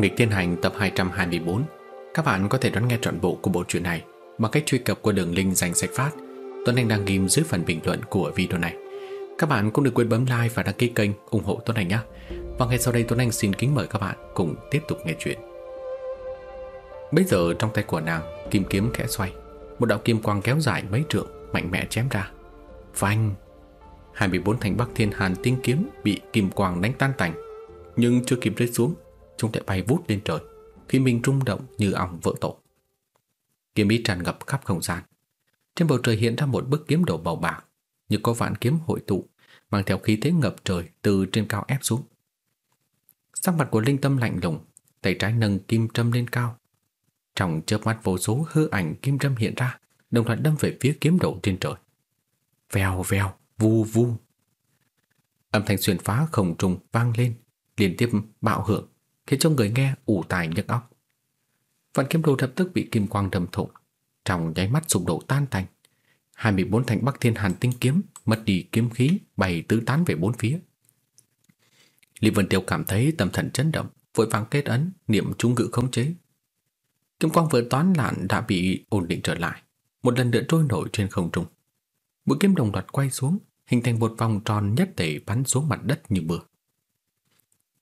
Nghịch Thiên Hành tập 224 Các bạn có thể đón nghe trọn bộ của bộ truyện này bằng cách truy cập qua đường link dành sách phát. Tuấn Anh đang ghim dưới phần bình luận của video này. Các bạn cũng đừng quên bấm like và đăng ký kênh ủng hộ Tuấn Anh nhé. Và ngay sau đây, Tuấn Anh xin kính mời các bạn cùng tiếp tục nghe chuyện. Bây giờ, trong tay của nàng, Kim kiếm khẽ xoay. Một đạo kim quang kéo dài mấy trượng, Mạnh mẽ chém ra. Phanh! 24 thành Bắc Thiên Hàn tinh kiếm Bị kim quang đánh tan tành, Nhưng chưa kịp rơi xuống Chúng lại bay vút lên trời Khi mình rung động như ong vỡ tổ. Kiếm ý tràn ngập khắp không gian. Trên bầu trời hiện ra một bức kiếm đồ màu bạc Như có vạn kiếm hội tụ Mang theo khí thế ngập trời từ trên cao ép xuống. Sắc mặt của Linh Tâm lạnh lùng Tay trái nâng kim trâm lên cao. Trong chớp mắt vô số hư ảnh kim trâm hiện ra Đồng loạt đâm về phía kiếm đồ trên trời. Vèo vèo, vu vu. Âm thanh xuyên phá không trùng vang lên Liên tiếp bạo hưởng khiến cho người nghe ủ tai nhức óc. Vạn kiếm đồ lập tức bị kim quang đâm thủng, trong nháy mắt sụp đổ tan tành. 24 thành Bắc Thiên Hàn tinh kiếm mất đi kiếm khí bay tứ tán về bốn phía. Lý Vân Tiêu cảm thấy tâm thần chấn động, vội vàng kết ấn, niệm trung ngự khống chế. Kim quang vừa toán lạn đã bị ổn định trở lại, một lần nữa trôi nổi trên không trung. Mũi kiếm đồng loạt quay xuống, hình thành một vòng tròn nhất thể bắn xuống mặt đất như mưa.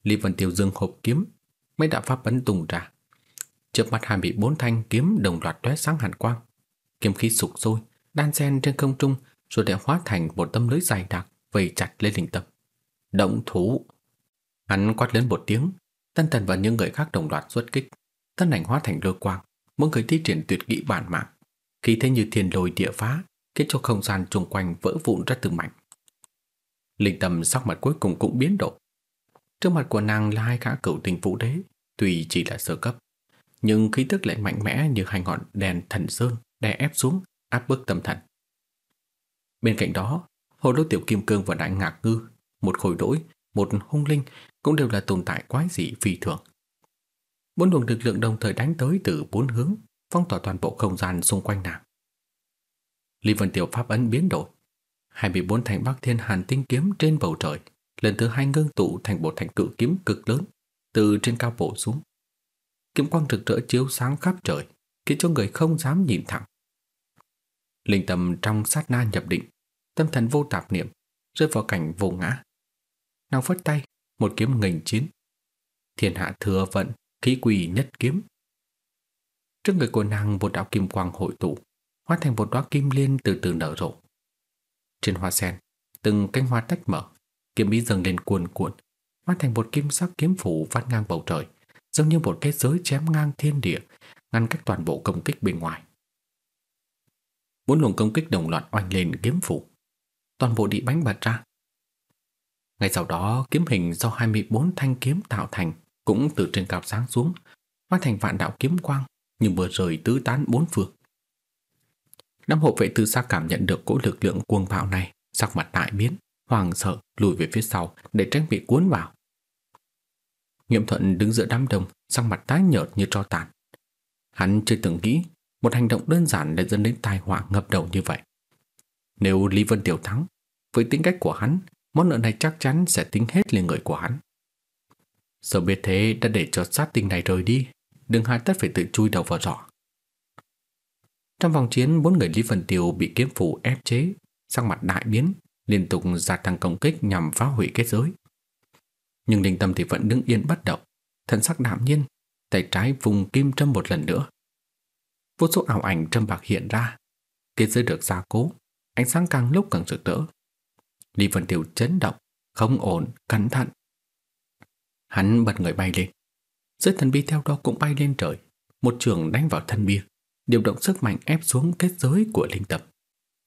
Lý Vân Tiêu dương hộp kiếm, mấy đạo pháp bắn tung ra. Trước mắt hai bị bốn thanh kiếm đồng loạt tóe sáng hàn quang. Kiếm khí sục sôi, đan xen trên không trung rồi lại hóa thành một tấm lưới dài đặc vây chặt lên linh tâm. Động thủ! Hắn quát lớn một tiếng, tân thần và những người khác đồng loạt xuất kích. Tân ảnh hóa thành lôi quang, mỗi người thi triển tuyệt kỹ bản mạng. Khi thế như thiên lôi địa phá, khiến cho không gian xung quanh vỡ vụn ra từng mảnh. Linh tâm sắc mặt cuối cùng cũng biến đổi. Trước mặt của nàng là hai gã cửu tình vũ đế, tuy chỉ là sơ cấp, nhưng khí tức lại mạnh mẽ như hai ngọn đèn thần sơn đè ép xuống, áp bức tâm thần. Bên cạnh đó, hồ lô tiểu kim cương và đại ngạc ngư, một khối đỗi, một hung linh cũng đều là tồn tại quái dị phi thường. Bốn luồng lực lượng đồng thời đánh tới từ bốn hướng, phong tỏa toàn bộ không gian xung quanh nàng. Lý Vân Tiểu pháp ấn biến đổi, 24 thành Bắc Thiên Hàn tinh kiếm trên bầu trời lần thứ hai ngưng tụ thành bộ thành cự kiếm cực lớn từ trên cao bổ xuống. Kiếm quang rực rỡ chiếu sáng khắp trời, khiến cho người không dám nhìn thẳng. Linh tâm trong sát na nhập định, tâm thần vô tạp niệm, rơi vào cảnh vô ngã. Nàng phất tay, một kiếm nghênh chiến. Thiên hạ thừa vận, khí quỳ nhất kiếm. Trước người của nàng một đạo kim quang hội tụ, hóa thành một đóa kim liên từ từ nở rộ. Trên hoa sen, từng cánh hoa tách mở, Kiếm ý dâng lên cuồn cuộn, hóa thành một kim sắc kiếm phủ vắt ngang bầu trời, giống như một cái giới chém ngang thiên địa, ngăn cách toàn bộ công kích bên ngoài. Bốn luồng công kích đồng loạt oanh lên kiếm phủ, toàn bộ bị bánh bật ra. Ngay sau đó, kiếm hình do 24 thanh kiếm tạo thành cũng từ trên cao sáng xuống, hóa thành vạn đạo kiếm quang như vừa rời tứ tán bốn phương. Năm hộ vệ từ xa cảm nhận được cỗ lực lượng cuồng bạo này, sắc mặt đại biến, hoàng sợ lùi về phía sau để tránh bị cuốn vào. Nghiệm thuận đứng giữa đám đông, sắc mặt tái nhợt như tro tàn. Hắn chưa từng nghĩ một hành động đơn giản lại dẫn đến tai họa ngập đầu như vậy. Nếu Lý Vân Tiểu thắng, với tính cách của hắn, món nợ này chắc chắn sẽ tính hết lên người của hắn. Sợ biết thế đã để cho sát tinh này rời đi, đừng hai tất phải tự chui đầu vào rõ. Trong vòng chiến, bốn người Lý Vân Tiểu bị kiếm phủ ép chế, sắc mặt đại biến, liên tục gia tăng công kích nhằm phá hủy kết giới. Nhưng Linh Tâm thì vẫn đứng yên bất động, thần sắc đạm nhiên, tay trái vùng kim châm một lần nữa. Vô số ảo ảnh châm bạc hiện ra, kết giới được gia cố, ánh sáng càng lúc càng rực rỡ. Lý Vân Tiêu chấn động, không ổn, cẩn thận. Hắn bật người bay lên. Giới thần bi theo đó cũng bay lên trời, một trường đánh vào thân bia, điều động sức mạnh ép xuống kết giới của linh tập.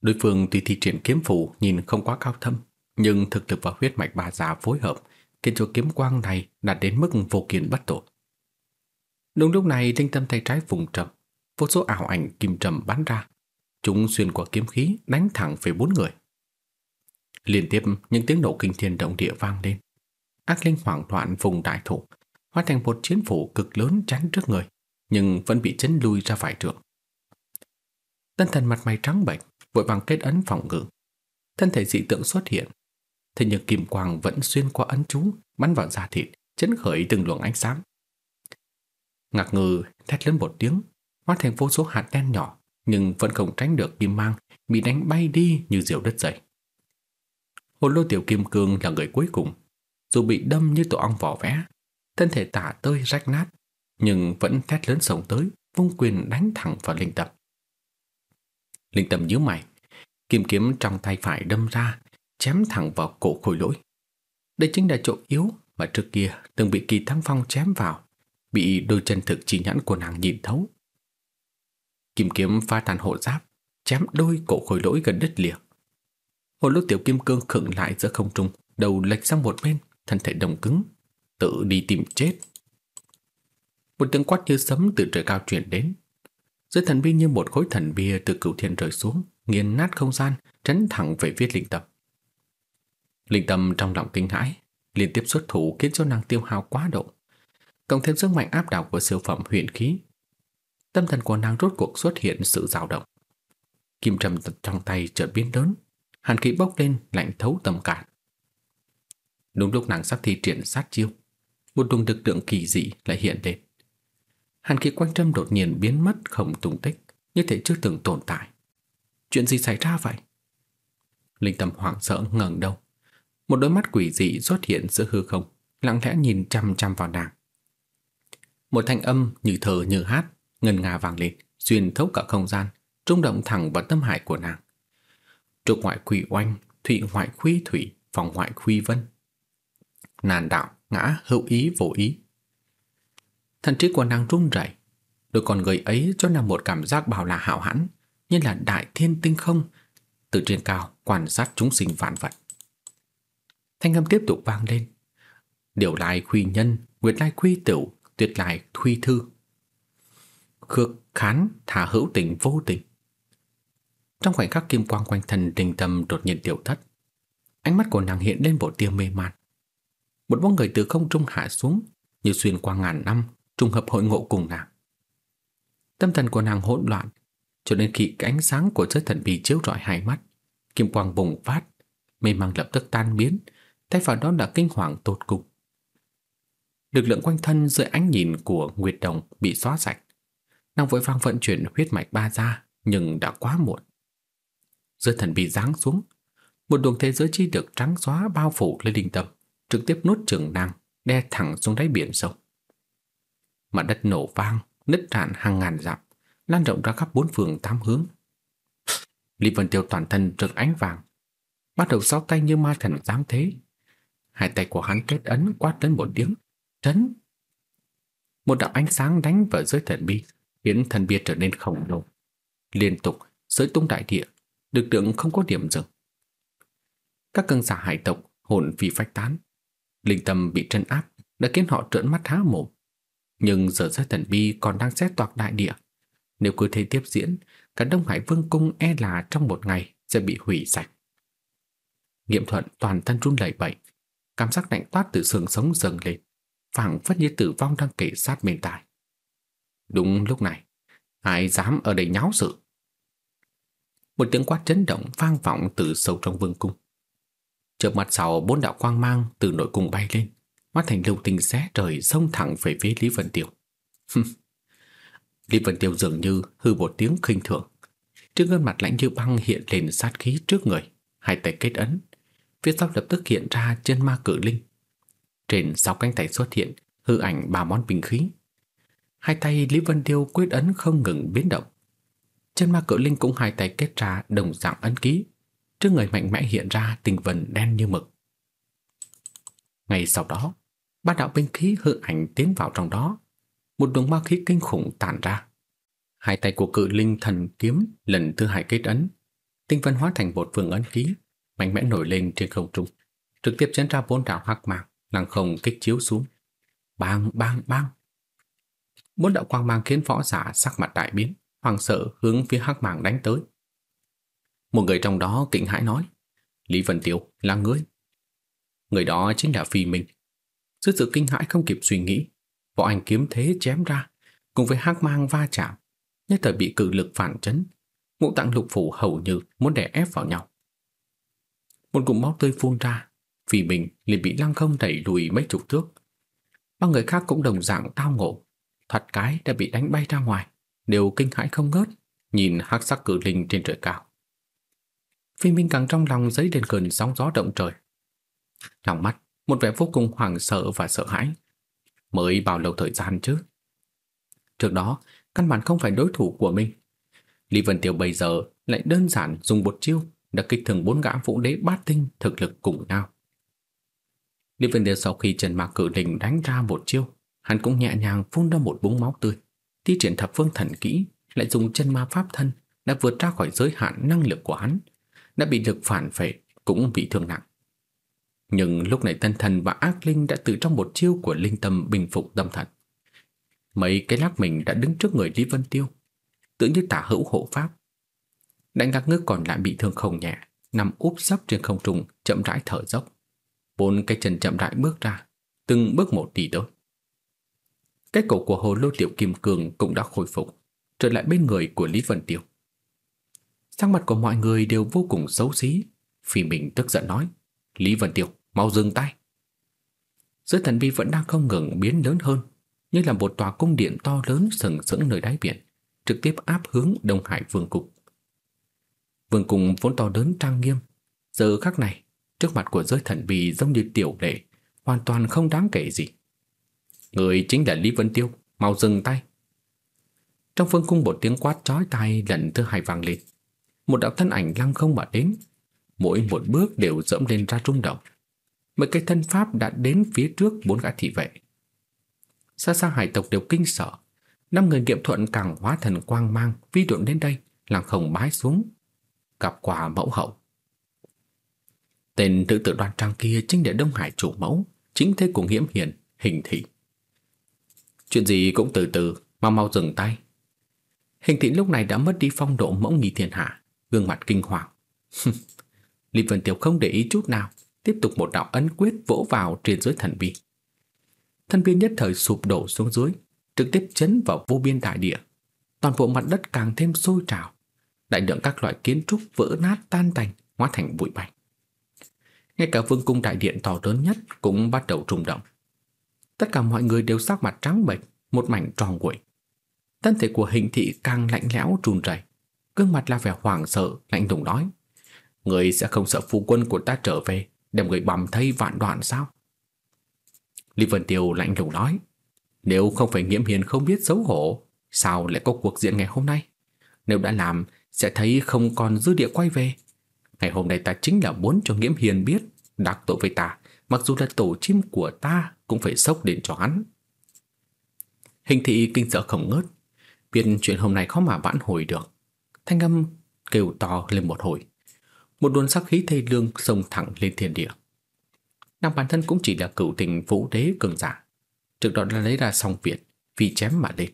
Đối phương tuy thi triển kiếm phủ nhìn không quá cao thâm, nhưng thực lực và huyết mạch bà già phối hợp khiến cho kiếm quang này đạt đến mức vô kiên bất tội. Đúng lúc này linh tâm tay trái vùng trầm, vô số ảo ảnh kim trầm bắn ra, chúng xuyên qua kiếm khí đánh thẳng về bốn người. Liên tiếp những tiếng nổ kinh thiên động địa vang lên. Ác linh hoảng loạn vùng đại thủ, hóa thành một chiến phủ cực lớn chắn trước người, nhưng vẫn bị chấn lui ra vài trượng. Tân thần mặt mày trắng bệch, vội vàng kết ấn phòng ngự. Thân thể dị tượng xuất hiện, thế nhưng kim quang vẫn xuyên qua ấn chú, bắn vào da thịt, chấn khởi từng luồng ánh sáng. Ngạc ngừ thét lớn một tiếng, hóa thành vô số hạt đen nhỏ, nhưng vẫn không tránh được kim mang bị đánh bay đi như diều đất dày. Hồn lô tiểu kim cương là người cuối cùng, dù bị đâm như tổ ong vỏ vẽ, thân thể tả tơi rách nát, nhưng vẫn thét lớn sống tới, vung quyền đánh thẳng vào linh tập Linh tâm nhíu mày, kim kiếm trong tay phải đâm ra, chém thẳng vào cổ khôi lỗi. Đây chính là chỗ yếu mà trước kia từng bị kỳ thăng phong chém vào, bị đôi chân thực chi nhãn của nàng nhìn thấu. Kim kiếm pha tàn hộ giáp, chém đôi cổ khôi lỗi gần đất liệt. Hồi lúc tiểu kim cương khựng lại giữa không trung, đầu lệch sang một bên, thân thể đồng cứng, tự đi tìm chết. Một tiếng quát như sấm từ trời cao truyền đến. Dưới thần bia như một khối thần bia từ cửu thiên rơi xuống, nghiền nát không gian, trấn thẳng về phía linh tâm. Linh tâm trong lòng kinh hãi, liên tiếp xuất thủ khiến cho nàng tiêu hao quá độ. Cộng thêm sức mạnh áp đảo của siêu phẩm huyền khí. Tâm thần của nàng rốt cuộc xuất hiện sự dao động. Kim trầm trong tay chợt biến lớn, hàn khí bốc lên lạnh thấu tâm cản. Đúng lúc nàng sắp thi triển sát chiêu, một luồng lực lượng kỳ dị lại hiện lên. Hàn khí quanh trâm đột nhiên biến mất không tung tích, như thể chưa từng tồn tại. Chuyện gì xảy ra vậy? Linh tâm hoảng sợ ngẩng đầu. Một đôi mắt quỷ dị xuất hiện giữa hư không, lặng lẽ nhìn chăm chăm vào nàng. Một thanh âm như thở như hát, ngân nga vang lên, xuyên thấu cả không gian, trung động thẳng vào tâm hải của nàng. Trục ngoại quỷ oanh, thụy ngoại khuy thủy, phòng ngoại khuy vân. Nàn đạo, ngã, hữu ý, vô ý. Thần trí của nàng run rẩy, đôi con người ấy cho nàng một cảm giác bảo là hạo hãn, như là đại thiên tinh không, từ trên cao quan sát chúng sinh vạn vật. Thanh âm tiếp tục vang lên. Điều lai khuy nhân, nguyệt lai khuy tiểu, tuyệt lai khuy thư. Khước khán thả hữu tình vô tình. Trong khoảnh khắc kim quang quanh thần đình tâm đột nhiên tiểu thất, ánh mắt của nàng hiện lên bộ tia mê man. Một bóng người từ không trung hạ xuống, như xuyên qua ngàn năm, trùng hợp hội ngộ cùng nàng. Tâm thần của nàng hỗn loạn, cho nên khi cái ánh sáng của giới thần bị chiếu rọi hai mắt, kim quang bùng phát, mê mang lập tức tan biến, thay vào đó là kinh hoàng tột cùng. Lực lượng quanh thân dưới ánh nhìn của Nguyệt Đồng bị xóa sạch. Nàng vội vàng vận chuyển huyết mạch ba ra, nhưng đã quá muộn. giới thần bị giáng xuống, một luồng thế giới chi được trắng xóa bao phủ lên linh tâm, trực tiếp nuốt chửng nàng, đe thẳng xuống đáy biển sâu. Mặt đất nổ vang, nứt rạn hàng ngàn dặm, lan rộng ra khắp bốn phương tám hướng. Lý Vân Tiêu toàn thân rực ánh vàng, bắt đầu sáu tay như ma thần giáng thế. Hai tay của hắn kết ấn quát đến một tiếng, trấn. Một đạo ánh sáng đánh vào dưới thần bi, khiến thần bia trở nên khổng lồ. Liên tục, giới tung đại địa, lực lượng không có điểm dừng. Các cơn giả hải tộc hồn phi phách tán. Linh tâm bị trấn áp đã khiến họ trợn mắt há mồm. Nhưng giờ giới thần bi còn đang xét toạc đại địa. Nếu cứ thế tiếp diễn, cả Đông Hải Vương Cung e là trong một ngày sẽ bị hủy sạch. Nghiệm thuận toàn thân run lẩy bẩy, cảm giác lạnh toát từ xương sống dâng lên, phảng phất như tử vong đang kể sát bên tai. Đúng lúc này, ai dám ở đây nháo sự? Một tiếng quát chấn động vang vọng từ sâu trong vương cung. Chợt mặt sau bốn đạo quang mang từ nội cung bay lên, Mắt thành lục tình xé trời xông thẳng về phía Lý Vân Tiêu. Lý Vân Tiêu dường như hư một tiếng khinh thường. Trên gương mặt lạnh như băng hiện lên sát khí trước người, hai tay kết ấn. Phía sau lập tức hiện ra chân ma cử linh. Trên sáu cánh tay xuất hiện hư ảnh ba món bình khí. Hai tay Lý Vân Tiêu quyết ấn không ngừng biến động. Chân ma cử linh cũng hai tay kết ra đồng dạng ấn ký. Trước người mạnh mẽ hiện ra tình vần đen như mực. Ngày sau đó, ba đạo binh khí hư ảnh tiến vào trong đó, một luồng ma khí kinh khủng tản ra. Hai tay của cự linh thần kiếm lần thứ hai kết ấn, tinh văn hóa thành một vương ấn khí mạnh mẽ nổi lên trên không trung, trực tiếp chấn ra bốn đạo hắc mang, lăng không kích chiếu xuống. Bang bang bang. Bốn đạo quang mang khiến võ giả sắc mặt đại biến, hoàng sợ hướng phía hắc mang đánh tới. Một người trong đó kinh hãi nói, Lý Vân Tiêu là ngươi. Người đó chính là Phi Minh. Dưới sự kinh hãi không kịp suy nghĩ, võ anh kiếm thế chém ra, cùng với hắc mang va chạm, nhất thời bị cử lực phản chấn, ngũ tạng lục phủ hầu như muốn đè ép vào nhau. Một cụm máu tươi phun ra, vì mình liền bị lăng không đẩy lùi mấy chục thước. Ba người khác cũng đồng dạng tao ngộ, thoạt cái đã bị đánh bay ra ngoài, đều kinh hãi không ngớt, nhìn hắc sắc cử linh trên trời cao. Phi Minh càng trong lòng dấy lên cơn sóng gió động trời. Lòng mắt, một vẻ vô cùng hoảng sợ và sợ hãi. Mới bao lâu thời gian chứ? Trước đó, căn bản không phải đối thủ của mình. Lý Vân Tiêu bây giờ lại đơn giản dùng một chiêu đã kích thường bốn gã vũ đế bát tinh thực lực cùng nhau. Lý Vân Tiêu sau khi Trần Mạc Cử Đình đánh ra một chiêu, hắn cũng nhẹ nhàng phun ra một búng máu tươi, thi triển thập phương thần kỹ, lại dùng chân ma pháp thân đã vượt ra khỏi giới hạn năng lực của hắn, đã bị lực phản phệ, cũng bị thương nặng. Nhưng lúc này tân thần và ác linh đã từ trong một chiêu của linh tâm bình phục tâm thần. Mấy cái lắc mình đã đứng trước người Lý Vân Tiêu, tự như tả hữu hộ pháp. Đánh các ngước còn lại bị thương không nhẹ, nằm úp sấp trên không trung, chậm rãi thở dốc. Bốn cái chân chậm rãi bước ra, từng bước một đi tới. Cái cổ của hồ lô tiểu kim cường cũng đã khôi phục, trở lại bên người của Lý Vân Tiêu. Sắc mặt của mọi người đều vô cùng xấu xí, Phi mình tức giận nói, Lý Vân Tiêu, mau dừng tay. Dưới thần vi vẫn đang không ngừng biến lớn hơn, như là một tòa cung điện to lớn sừng sững nơi đáy biển, trực tiếp áp hướng Đông Hải Vương cục. Vương cục vốn to lớn trang nghiêm, giờ khắc này, trước mặt của giới thần vi giống như tiểu lệ, hoàn toàn không đáng kể gì. Người chính là Lý Vân Tiêu, mau dừng tay. Trong vương cung một tiếng quát chói tai lần thứ hai vang lên. Một đạo thân ảnh lăng không mà đến, mỗi một bước đều dẫm lên ra rung động. Mấy cái thân pháp đã đến phía trước bốn gã thị vệ. Xa xa hải tộc đều kinh sợ. Năm người nghiệm thuận càng hóa thần quang mang vi độn đến đây, làm không bái xuống. Gặp quả mẫu hậu. Tên tự tự đoàn trang kia chính là Đông Hải chủ mẫu, chính thế của nghiễm hiền, hình thị. Chuyện gì cũng từ từ, mau mau dừng tay. Hình thị lúc này đã mất đi phong độ mẫu nghi thiên hạ, gương mặt kinh hoàng. Lý Vân Tiểu không để ý chút nào, tiếp tục một đạo ấn quyết vỗ vào trên dưới thần vi. Thần vi nhất thời sụp đổ xuống dưới, trực tiếp chấn vào vô biên đại địa. Toàn bộ mặt đất càng thêm sôi trào, đại lượng các loại kiến trúc vỡ nát tan tành, hóa thành bụi bạch. Ngay cả vương cung đại điện to lớn nhất cũng bắt đầu rung động. Tất cả mọi người đều sắc mặt trắng bệch, một mảnh tròn quậy. Thân thể của hình thị càng lạnh lẽo run rẩy, gương mặt là vẻ hoảng sợ, lạnh lùng nói: "Người sẽ không sợ phu quân của ta trở về, đem người bầm thây vạn đoạn sao?" Lý Vân Tiêu lạnh lùng nói: "Nếu không phải Nghiễm Hiền không biết xấu hổ, sao lại có cuộc diện ngày hôm nay? Nếu đã làm, sẽ thấy không còn dư địa quay về. Ngày hôm nay ta chính là muốn cho Nghiễm Hiền biết đắc tội với ta, mặc dù là tổ chim của ta cũng phải sốc đến cho hắn. Hình thị kinh sợ không ngớt, biết chuyện hôm nay khó mà vãn hồi được. Thanh âm kêu to lên một hồi. Một luồng sắc khí thê lương xông thẳng lên thiên địa. Nàng bản thân cũng chỉ là cựu tình vũ đế cường giả. Trước đó đã lấy ra song viện, vì chém mà lên.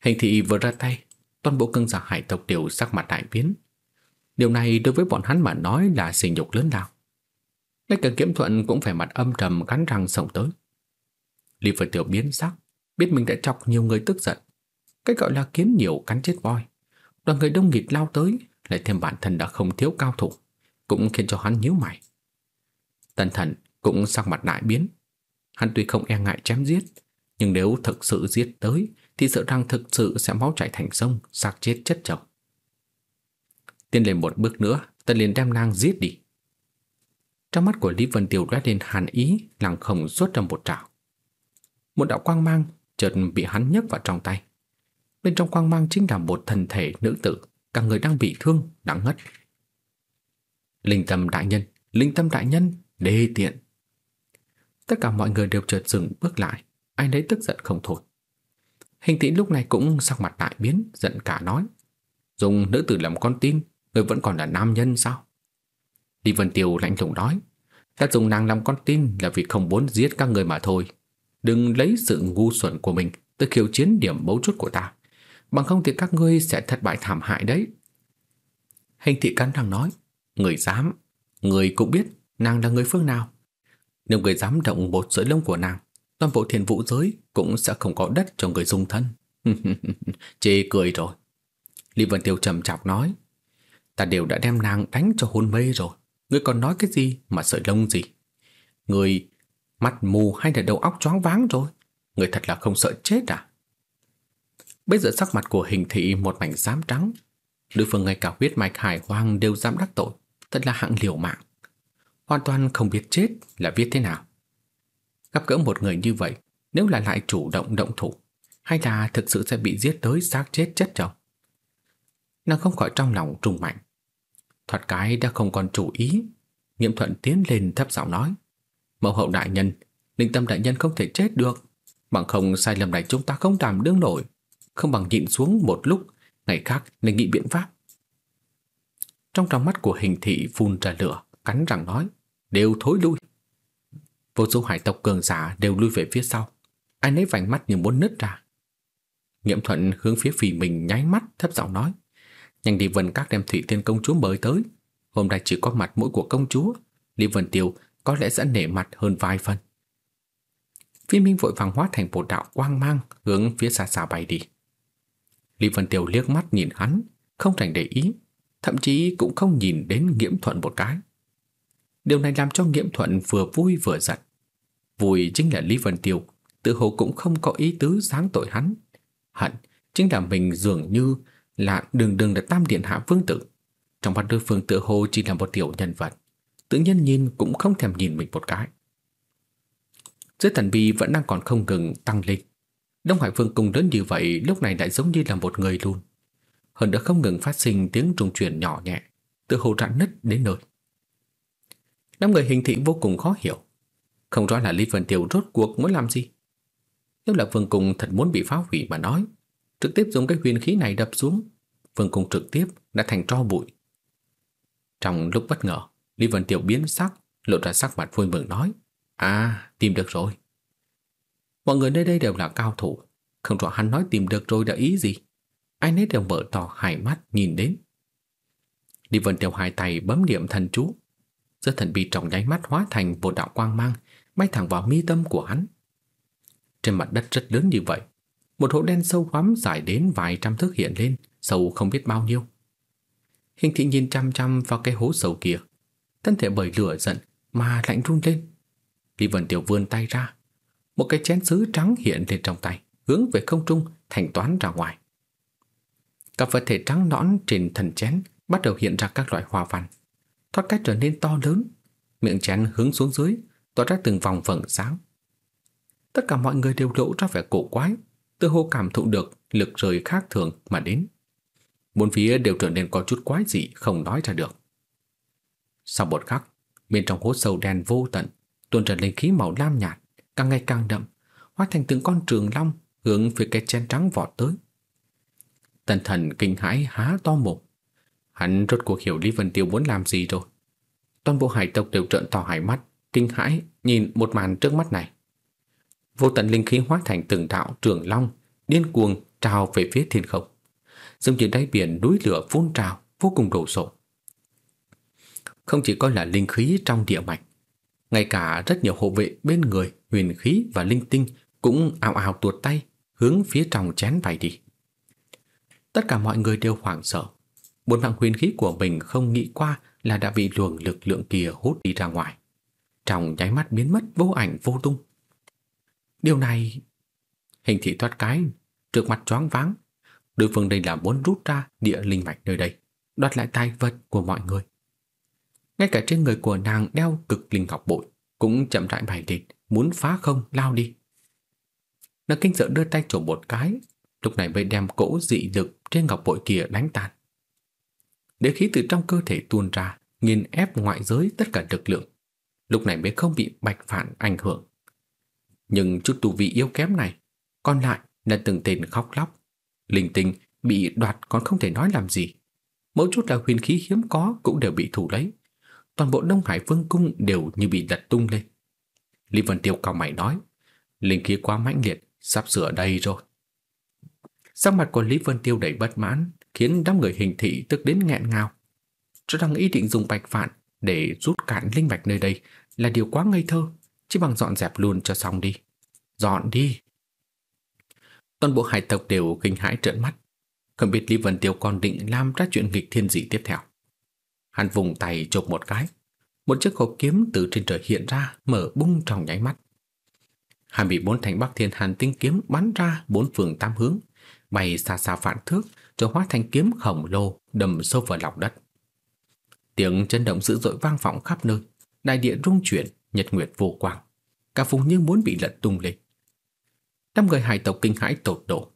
Hình thị vừa ra tay, toàn bộ cương giả hải tộc đều sắc mặt đại biến. Điều này đối với bọn hắn mà nói là sỉ nhục lớn lao. Ngay cả kiếm thuận cũng phải mặt âm trầm cắn răng sống tới. Lý Phật Tiểu biến sắc, biết mình đã chọc nhiều người tức giận. Cái gọi là kiến nhiều cắn chết voi. Đoàn người đông nghịt lao tới, lại thêm bản thân đã không thiếu cao thủ, cũng khiến cho hắn nhíu mày. Tần thần cũng sắc mặt đại biến. Hắn tuy không e ngại chém giết, nhưng nếu thực sự giết tới thì sợ rằng thực sự sẽ máu chảy thành sông, xác chết chất chồng. Tiến lên một bước nữa, tần liền đem nàng giết đi. Trong mắt của Lý Vân Tiêu lóe lên hàn ý, lặng không xuất ra một trảo. Một đạo quang mang chợt bị hắn nhấc vào trong tay. Bên trong quang mang chính là một thân thể nữ tử, cả người đang bị thương, đang ngất. Linh tâm đại nhân, linh tâm đại nhân, đê tiện. Tất cả mọi người đều chợt dừng bước lại, anh ấy tức giận không thôi. Hình tĩnh lúc này cũng sắc mặt đại biến, giận cả nói. Dùng nữ tử làm con tin, người vẫn còn là nam nhân sao? đi Vân Tiêu lạnh lùng nói, ta dùng nàng làm con tin là vì không muốn giết các người mà thôi. Đừng lấy sự ngu xuẩn của mình tới khiêu chiến điểm bấu chốt của ta. Bằng không thì các ngươi sẽ thất bại thảm hại đấy. Hình thị cắn răng nói, người dám, người cũng biết nàng là người phương nào. Nếu người dám động một sợi lông của nàng, toàn bộ thiền vũ giới cũng sẽ không có đất cho người dung thân. Chê cười rồi. Lý Vân Tiêu trầm chọc nói, ta đều đã đem nàng đánh cho hôn mê rồi. Ngươi còn nói cái gì mà sợi lông gì? Ngươi mắt mù hay là đầu óc choáng váng rồi? Người thật là không sợ chết à? Bây giờ sắc mặt của hình thị một mảnh xám trắng. Đối phương ngay cả huyết mạch hải hoang đều dám đắc tội. Thật là hạng liều mạng. Hoàn toàn không biết chết là viết thế nào. Gặp gỡ một người như vậy, nếu là lại chủ động động thủ, hay là thực sự sẽ bị giết tới xác chết chất chồng. Nàng không khỏi trong lòng trùng mạnh. Thoạt cái đã không còn chủ ý. Nghiệm thuận tiến lên thấp giọng nói. Mẫu hậu đại nhân, linh tâm đại nhân không thể chết được. Bằng không sai lầm này chúng ta không đảm đương nổi. Không bằng nhịn xuống một lúc, ngày khác nên nghĩ biện pháp. Trong trong mắt của hình thị phun ra lửa, cắn răng nói, đều thối lui. Vô số hải tộc cường giả đều lui về phía sau. Ai nấy vành mắt như muốn nứt ra. Nghiệm thuận hướng phía phì mình nháy mắt thấp giọng nói. Nhanh đi vần các đem thủy tiên công chúa mới tới. Hôm nay chỉ có mặt mũi của công chúa. Lý Vân Tiêu có lẽ sẽ nể mặt hơn vài phần. Phi Minh vội vàng hóa thành một đạo quang mang hướng phía xa xa bay đi. Lý Vân Tiêu liếc mắt nhìn hắn, không thành để ý, thậm chí cũng không nhìn đến Nghiễm Thuận một cái. Điều này làm cho Nghiễm Thuận vừa vui vừa giận. Vui chính là Lý Vân Tiêu, tự hồ cũng không có ý tứ giáng tội hắn. Hận chính là mình dường như là đường đường là tam điện hạ vương tử. Trong mắt đối phương tự hồ chỉ là một tiểu nhân vật. Tự nhiên nhìn cũng không thèm nhìn mình một cái. Dưới thần bi vẫn đang còn không ngừng tăng lên. Đông Hải Vương cùng lớn như vậy lúc này lại giống như là một người luôn. Hơn nữa không ngừng phát sinh tiếng trùng chuyển nhỏ nhẹ, từ hồ rạn nứt đến nơi. Năm người hình thị vô cùng khó hiểu. Không rõ là Lý Vân Tiêu rốt cuộc muốn làm gì. Nếu là Vương Cung thật muốn bị phá hủy mà nói, trực tiếp dùng cái huyền khí này đập xuống, Vương Cung trực tiếp đã thành tro bụi. Trong lúc bất ngờ, Lý Vân Tiêu biến sắc, lộ ra sắc mặt vui mừng nói, À, tìm được rồi. Mọi người nơi đây đều là cao thủ, không rõ hắn nói tìm được rồi đã ý gì. Ai nấy đều mở to hai mắt nhìn đến. Đi vần đều hai tay bấm niệm thần chú. Rất thần bi trong nháy mắt hóa thành vô đạo quang mang, bay thẳng vào mi tâm của hắn. Trên mặt đất rất lớn như vậy, một hố đen sâu hoắm dài đến vài trăm thước hiện lên, sâu không biết bao nhiêu. Hình thị nhìn chăm chăm vào cái hố sâu kia, thân thể bởi lửa giận mà lạnh run lên. Lý Vân Tiểu vươn tay ra, một cái chén sứ trắng hiện lên trong tay, hướng về không trung thanh toán ra ngoài. Các vật thể trắng nõn trên thần chén bắt đầu hiện ra các loại hoa văn, thoát cách trở nên to lớn, miệng chén hướng xuống dưới, tỏa ra từng vòng vầng sáng. Tất cả mọi người đều lộ ra vẻ cổ quái, tự hồ cảm thụ được lực rời khác thường mà đến. Bốn phía đều trở nên có chút quái dị không nói ra được. Sau một khắc, bên trong hố sâu đen vô tận, tuôn trần linh khí màu lam nhạt, càng ngày càng đậm, hóa thành từng con trường long hướng về cái chén trắng vọt tới. Tần thần kinh hãi há to mồm. Hắn rốt cuộc hiểu Lý Vân Tiêu muốn làm gì rồi. Toàn bộ hải tộc đều trợn to hai mắt, kinh hãi nhìn một màn trước mắt này. Vô tận linh khí hóa thành từng đạo trường long, điên cuồng trào về phía thiên không. Giống như đáy biển núi lửa phun trào, vô cùng đồ sộ. Không chỉ có là linh khí trong địa mạch, ngay cả rất nhiều hộ vệ bên người, huyền khí và linh tinh cũng ào ào tuột tay, hướng phía trong chén bay đi. Tất cả mọi người đều hoảng sợ. Bốn mạng huyền khí của mình không nghĩ qua là đã bị luồng lực lượng kia hút đi ra ngoài. Trong nháy mắt biến mất vô ảnh vô tung. Điều này... Hình thị thoát cái, trước mặt choáng váng. Đối phương đây là muốn rút ra địa linh mạch nơi đây, đoạt lại tài vật của mọi người. Ngay cả trên người của nàng đeo cực linh ngọc bội cũng chậm rãi bài địch, muốn phá không lao đi. Nàng kinh sợ đưa tay trộm một cái, lúc này mới đem cỗ dị lực trên ngọc bội kia đánh tan. Đế khí từ trong cơ thể tuôn ra, nghiền ép ngoại giới tất cả lực lượng. Lúc này mới không bị bạch phản ảnh hưởng. Nhưng chút tu vị yếu kém này, còn lại là từng tên khóc lóc. Linh tinh bị đoạt còn không thể nói làm gì. Mỗi chút là huyền khí hiếm có cũng đều bị thủ lấy toàn bộ Đông Hải Vương cung đều như bị đặt tung lên. Lý Vân Tiêu cao mày nói, linh khí quá mãnh liệt, sắp sửa đây rồi. Sắc mặt của Lý Vân Tiêu đầy bất mãn, khiến đám người hình thị tức đến nghẹn ngào. Cho rằng ý định dùng bạch phạn để rút cạn linh mạch nơi đây là điều quá ngây thơ, chỉ bằng dọn dẹp luôn cho xong đi. Dọn đi. Toàn bộ hải tộc đều kinh hãi trợn mắt, không biết Lý Vân Tiêu còn định làm ra chuyện nghịch thiên gì tiếp theo. Hắn vùng tay chụp một cái. Một chiếc hộp kiếm từ trên trời hiện ra, mở bung trong nháy mắt. 24 thành Bắc Thiên Hàn tinh kiếm bắn ra bốn phương tám hướng, bay xa xa vạn thước, rồi hóa thành kiếm khổng lồ đâm sâu vào lòng đất. Tiếng chấn động dữ dội vang vọng khắp nơi, đại địa rung chuyển, nhật nguyệt vô quang, cả vùng như muốn bị lật tung lên. Năm người hải tộc kinh hãi tột độ.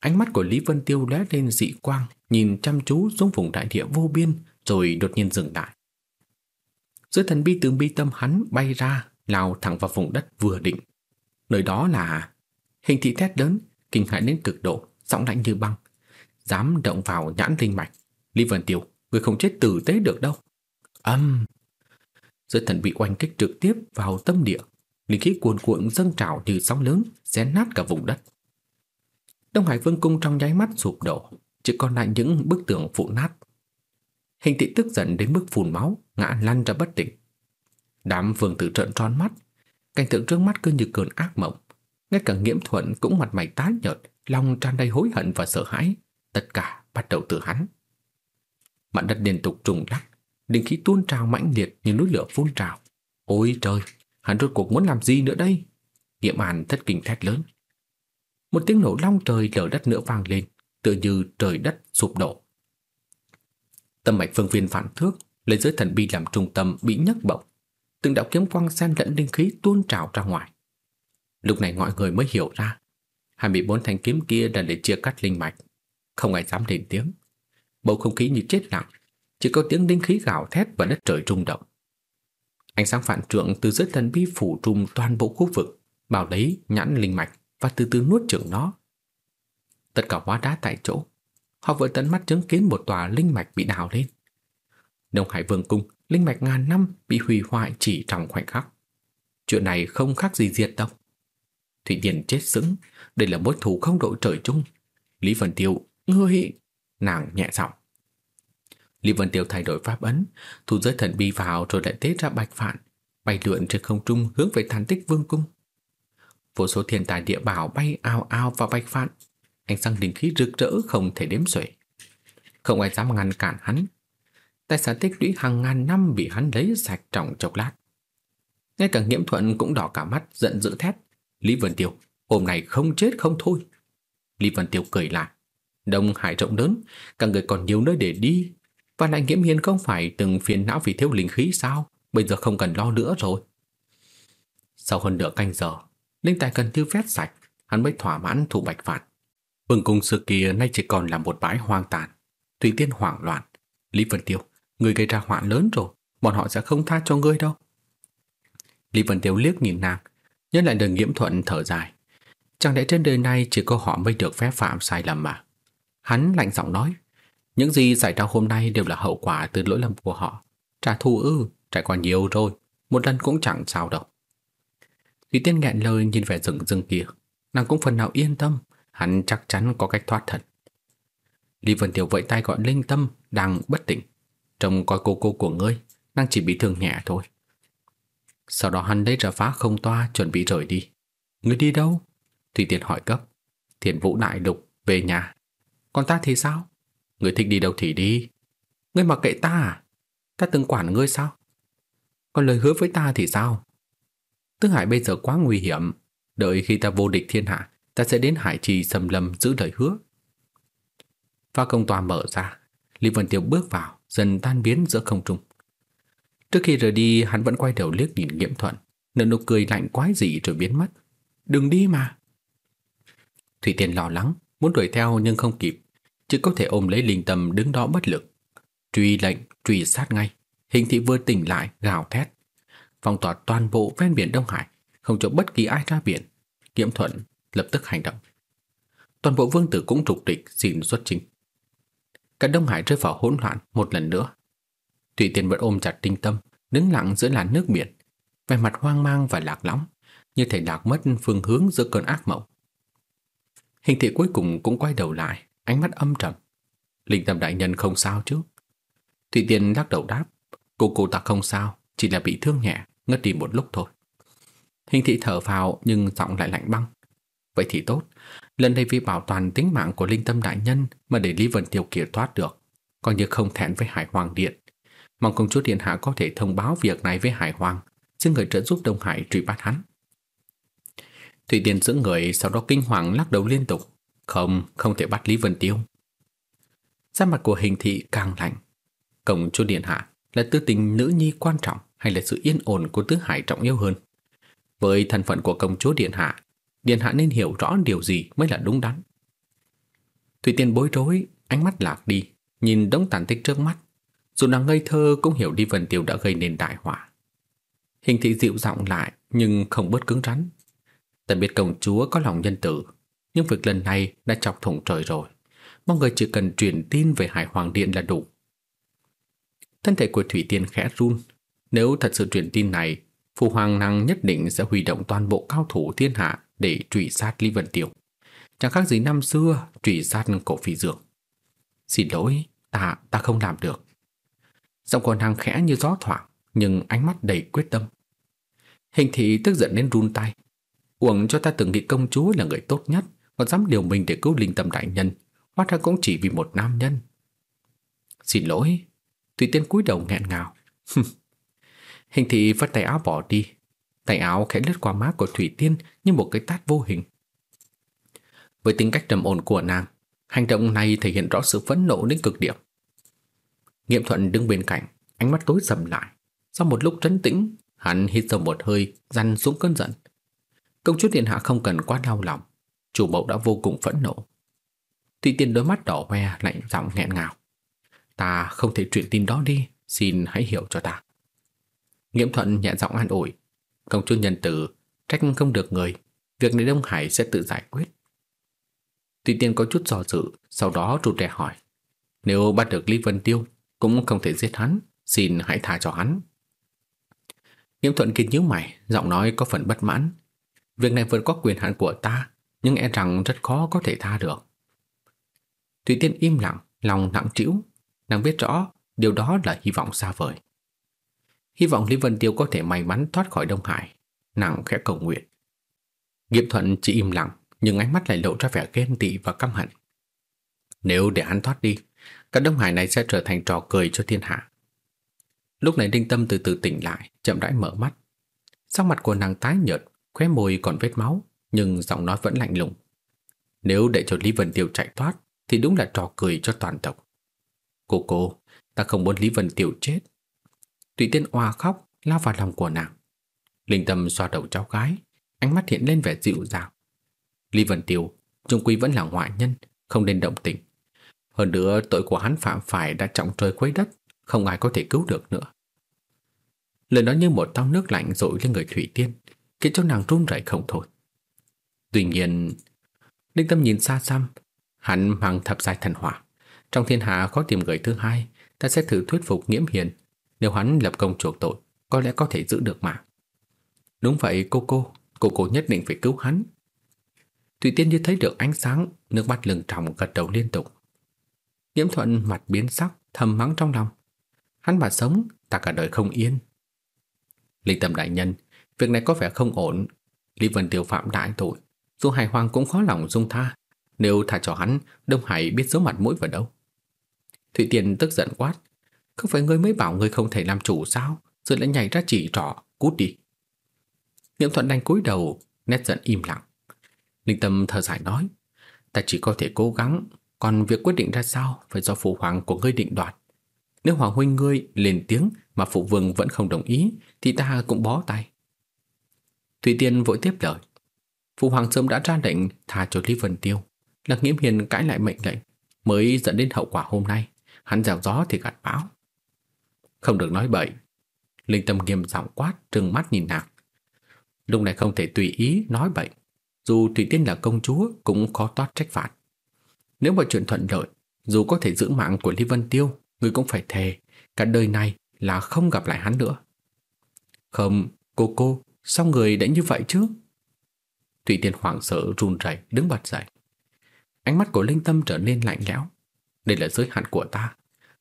Ánh mắt của Lý Vân Tiêu lóe lên dị quang, nhìn chăm chú xuống vùng đại địa vô biên, rồi đột nhiên dừng lại. Dưới thần bi từ bi tâm hắn bay ra, lao thẳng vào vùng đất vừa định. Nơi đó là hình thị thét lớn, kinh hãi đến cực độ, giọng lạnh như băng, dám động vào nhãn linh mạch. Lý Vân Tiêu, người không chết tử tế được đâu. Âm! Dưới thần bị oanh kích trực tiếp vào tâm địa, linh khí cuồn cuộn dâng trào như sóng lớn, xé nát cả vùng đất. Đông Hải Vương cung trong nháy mắt sụp đổ, chỉ còn lại những bức tường phụ nát. Hình thị tức giận đến mức phun máu, ngã lăn ra bất tỉnh. Đám vương tử trợn tròn mắt, cảnh tượng trước mắt cứ như cơn ác mộng. Ngay cả nghiễm thuận cũng mặt mày tái nhợt, lòng tràn đầy hối hận và sợ hãi. Tất cả bắt đầu từ hắn. Mặt đất liên tục trùng lắc, đình khí tuôn trào mãnh liệt như núi lửa phun trào. Ôi trời, hắn rốt cuộc muốn làm gì nữa đây? Nghiệm An thất kinh thét lớn. Một tiếng nổ long trời lở đất nữa vang lên, tựa như trời đất sụp đổ. Tâm mạch phương viên phản thước, lấy giới thần bi làm trung tâm bị nhấc bổng. Từng đạo kiếm quang xen lẫn linh khí tuôn trào ra ngoài. Lúc này mọi người mới hiểu ra, 24 thanh kiếm kia là để chia cắt linh mạch. Không ai dám lên tiếng. Bầu không khí như chết lặng, chỉ có tiếng linh khí gào thét và đất trời rung động. Ánh sáng phản trượng từ dưới thần bi phủ trùm toàn bộ khu vực, bảo lấy nhãn linh mạch và từ từ nuốt chửng nó. Tất cả hóa đá tại chỗ, họ vừa tận mắt chứng kiến một tòa linh mạch bị đào lên. Đông Hải Vương Cung, linh mạch ngàn năm bị hủy hoại chỉ trong khoảnh khắc. Chuyện này không khác gì diệt tộc. Thủy Điền chết sững, đây là mối thù không đội trời chung. Lý Vân Tiêu, ngươi... Nàng nhẹ giọng. Lý Vân Tiêu thay đổi pháp ấn, thu giới thần bi vào rồi lại tế ra bạch phản bay lượn trên không trung hướng về thành tích vương cung. Vô số thiên tài địa bảo bay ao ao vào bạch phạn, ánh sáng linh khí rực rỡ không thể đếm xuể. Không ai dám ngăn cản hắn. Tài sản tích lũy hàng ngàn năm bị hắn lấy sạch trong chốc lát. Ngay cả nghiễm thuận cũng đỏ cả mắt, giận dữ thét. Lý Vân Tiêu, hôm nay không chết không thôi. Lý Vân Tiêu cười lại. Đông Hải rộng lớn, cả người còn nhiều nơi để đi. Và lại nghiễm hiên không phải từng phiền não vì thiếu linh khí sao? Bây giờ không cần lo nữa rồi. Sau hơn nửa canh giờ, linh tài cần tiêu phét sạch, hắn mới thỏa mãn thủ bạch phạt. Vương cung xưa kia nay chỉ còn là một bãi hoang tàn. Thủy tiên hoảng loạn. Lý Vân Tiêu, người gây ra hoạn lớn rồi, bọn họ sẽ không tha cho ngươi đâu. Lý Vân Tiêu liếc nhìn nàng, nhớ lại đời nghiễm thuận thở dài. Chẳng lẽ trên đời này chỉ có họ mới được phép phạm sai lầm mà? Hắn lạnh giọng nói, những gì xảy ra hôm nay đều là hậu quả từ lỗi lầm của họ. Trả thù ư, trải qua nhiều rồi, một lần cũng chẳng sao đâu. Thủy Tiên nghẹn lời nhìn vẻ rừng rừng kia, nàng cũng phần nào yên tâm, hắn chắc chắn có cách thoát thân. Lý Vân Tiểu vẫy tay gọi Linh Tâm đang bất tỉnh. Trông coi cô cô của ngươi, đang chỉ bị thương nhẹ thôi. Sau đó hắn lấy ra phá không toa chuẩn bị rời đi. Ngươi đi đâu? Thủy Tiên hỏi cấp. Thiền Vũ Đại Lục về nhà. Còn ta thì sao? Ngươi thích đi đâu thì đi. Ngươi mặc kệ ta à? Ta từng quản ngươi sao? Còn lời hứa với ta thì sao? Tương Hải bây giờ quá nguy hiểm. Đợi khi ta vô địch thiên hạ, ta sẽ đến Hải Trì sầm lâm giữ lời hứa. Pha công tòa mở ra, Lý Vân Tiêu bước vào, dần tan biến giữa không trung. Trước khi rời đi, hắn vẫn quay đầu liếc nhìn Nghiễm Thuận, nở nụ cười lạnh quái dị rồi biến mất. Đừng đi mà. Thủy Tiên lo lắng, muốn đuổi theo nhưng không kịp, chỉ có thể ôm lấy linh tâm đứng đó bất lực. Truy lệnh, truy sát ngay. Hình thị vừa tỉnh lại, gào thét. Phong tỏa toàn bộ ven biển Đông Hải, không cho bất kỳ ai ra biển. Nghiễm Thuận lập tức hành động. Toàn bộ vương tử cũng trục trịch xin xuất trình. Cả Đông Hải rơi vào hỗn loạn một lần nữa. Thủy Tiên vẫn ôm chặt tinh tâm, đứng lặng giữa làn nước biển, vẻ mặt hoang mang và lạc lõng, như thể lạc mất phương hướng giữa cơn ác mộng. Hình thị cuối cùng cũng quay đầu lại, ánh mắt âm trầm. Linh tâm đại nhân không sao chứ? Thủy Tiên lắc đầu đáp, cô cô ta không sao, chỉ là bị thương nhẹ, ngất đi một lúc thôi. Hình thị thở vào nhưng giọng lại lạnh băng. Vậy thì tốt, lần này vì bảo toàn tính mạng của linh tâm đại nhân mà để Lý Vân Tiêu kia thoát được, coi như không thẹn với Hải Hoàng Điện. Mong công chúa Điện Hạ có thể thông báo việc này với Hải Hoàng, xin người trợ giúp Đông Hải truy bắt hắn. Thủy Tiên giữ người sau đó kinh hoàng lắc đầu liên tục. Không, không thể bắt Lý Vân Tiêu. Ra mặt của hình thị càng lạnh. Cổng chúa điện hạ là tư tình nữ nhi quan trọng hay là sự yên ổn của tứ hải trọng yêu hơn. Với thân phận của công chúa điện hạ, điện hạ nên hiểu rõ điều gì mới là đúng đắn. Thủy Tiên bối rối, ánh mắt lạc đi, nhìn đống tàn tích trước mắt. Dù nàng ngây thơ cũng hiểu đi Vân Tiêu đã gây nên đại họa. Hình thị dịu giọng lại nhưng không bớt cứng rắn. Tần biết công chúa có lòng nhân tử, nhưng việc lần này đã chọc thủng trời rồi. Mọi người chỉ cần truyền tin về Hải Hoàng Điện là đủ. Thân thể của Thủy Tiên khẽ run. Nếu thật sự truyền tin này, Phụ Hoàng năng nhất định sẽ huy động toàn bộ cao thủ thiên hạ để truy sát Lý Vân Tiêu. Chẳng khác gì năm xưa truy sát cổ phi dược. Xin lỗi, ta, ta không làm được. Giọng của nàng khẽ như gió thoảng, nhưng ánh mắt đầy quyết tâm. Hình thị tức giận đến run tay. Uổng cho ta từng nghĩ công chúa là người tốt nhất, còn dám điều mình để cứu linh tâm đại nhân, hóa ra cũng chỉ vì một nam nhân. Xin lỗi, Tùy Tiên cúi đầu nghẹn ngào. Hình thị vắt tay áo bỏ đi, tay áo khẽ lướt qua má của Thủy Tiên như một cái tát vô hình. Với tính cách trầm ổn của nàng, hành động này thể hiện rõ sự phẫn nộ đến cực điểm. Nghiệm thuận đứng bên cạnh, ánh mắt tối sầm lại. Sau một lúc trấn tĩnh, hắn hít sâu một hơi, dằn xuống cơn giận. Công chúa điện hạ không cần quá đau lòng, chủ mẫu đã vô cùng phẫn nộ. Thủy Tiên đôi mắt đỏ hoe lạnh giọng nghẹn ngào. Ta không thể truyền tin đó đi, xin hãy hiểu cho ta. Nghiễm Thuận nhẹ giọng an ủi. Công chúa nhân tử, trách không được người, việc này Đông Hải sẽ tự giải quyết. Tùy tiên có chút do dự, sau đó rụt rè hỏi. Nếu bắt được Lý Vân Tiêu, cũng không thể giết hắn, xin hãy tha cho hắn. Nghiễm Thuận kinh nhíu mày, giọng nói có phần bất mãn. Việc này vượt qua quyền hạn của ta, nhưng e rằng rất khó có thể tha được. Thủy Tiên im lặng, lòng nặng trĩu, nàng biết rõ điều đó là hy vọng xa vời. Hy vọng Lý Vân Tiêu có thể may mắn thoát khỏi Đông Hải, nàng khẽ cầu nguyện. Nghiệp Thuận chỉ im lặng, nhưng ánh mắt lại lộ ra vẻ ghen tị và căm hận. Nếu để hắn thoát đi, cả Đông Hải này sẽ trở thành trò cười cho thiên hạ. Lúc này Đinh Tâm từ từ tỉnh lại, chậm rãi mở mắt. Sắc mặt của nàng tái nhợt, khóe môi còn vết máu, nhưng giọng nói vẫn lạnh lùng. Nếu để cho Lý Vân Tiêu chạy thoát, thì đúng là trò cười cho toàn tộc. Cô cô, ta không muốn Lý Vân Tiêu chết thủy tiên oa khóc, lao vào lòng của nàng. Linh tâm xoa đầu cháu gái, ánh mắt hiện lên vẻ dịu dàng. Lý Vân Tiêu, trung quy vẫn là ngoại nhân, không nên động tình. Hơn nữa tội của hắn phạm phải đã trọng trời quấy đất, không ai có thể cứu được nữa. Lời nói như một tao nước lạnh rội lên người Thủy Tiên, khiến cho nàng run rẩy không thôi. Tuy nhiên, Linh Tâm nhìn xa xăm, hắn mang thập giai thần hỏa. Trong thiên hạ khó tìm người thứ hai, ta sẽ thử thuyết phục Nghiễm Hiền. Nếu hắn lập công chuộc tội, có lẽ có thể giữ được mạng. Đúng vậy cô cô, cô cô nhất định phải cứu hắn. Thủy Tiên như thấy được ánh sáng, nước mắt lừng tròng gật đầu liên tục. Nhiễm thuận mặt biến sắc, thầm mắng trong lòng. Hắn mà sống, ta cả đời không yên. Lý tâm đại nhân, việc này có vẻ không ổn. Lý Vân Tiêu phạm đại tội, dù Hải Hoàng cũng khó lòng dung tha. Nếu tha cho hắn, Đông Hải biết giấu mặt mũi vào đâu. Thủy Tiên tức giận quát. Không phải ngươi mới bảo ngươi không thể làm chủ sao? Rồi lại nhảy ra chỉ trỏ, cút đi. Niệm thuận đành cúi đầu, nét giận im lặng. Linh Tâm thở dài nói. Ta chỉ có thể cố gắng, còn việc quyết định ra sao phải do phụ hoàng của ngươi định đoạt. Nếu hoàng huynh ngươi lên tiếng mà phụ vương vẫn không đồng ý, thì ta cũng bó tay. Thủy Tiên vội tiếp lời. Phụ hoàng sớm đã ra lệnh tha cho Lý Vân Tiêu. Lạc Nghiễm Hiền cãi lại mệnh lệnh, mới dẫn đến hậu quả hôm nay. Hắn rào gió thì gạt bão. Không được nói bậy. Linh Tâm nghiêm giọng quát, trừng mắt nhìn nàng. Lúc này không thể tùy ý nói bậy. Dù Thủy Tiên là công chúa cũng khó toát trách phạt. Nếu mọi chuyện thuận lợi, dù có thể giữ mạng của Lý Vân Tiêu, người cũng phải thề cả đời này là không gặp lại hắn nữa. Không, cô cô, sao người đã như vậy chứ? Thủy Tiên hoảng sợ run rẩy đứng bật dậy. Ánh mắt của Linh Tâm trở nên lạnh lẽo. Đây là giới hạn của ta.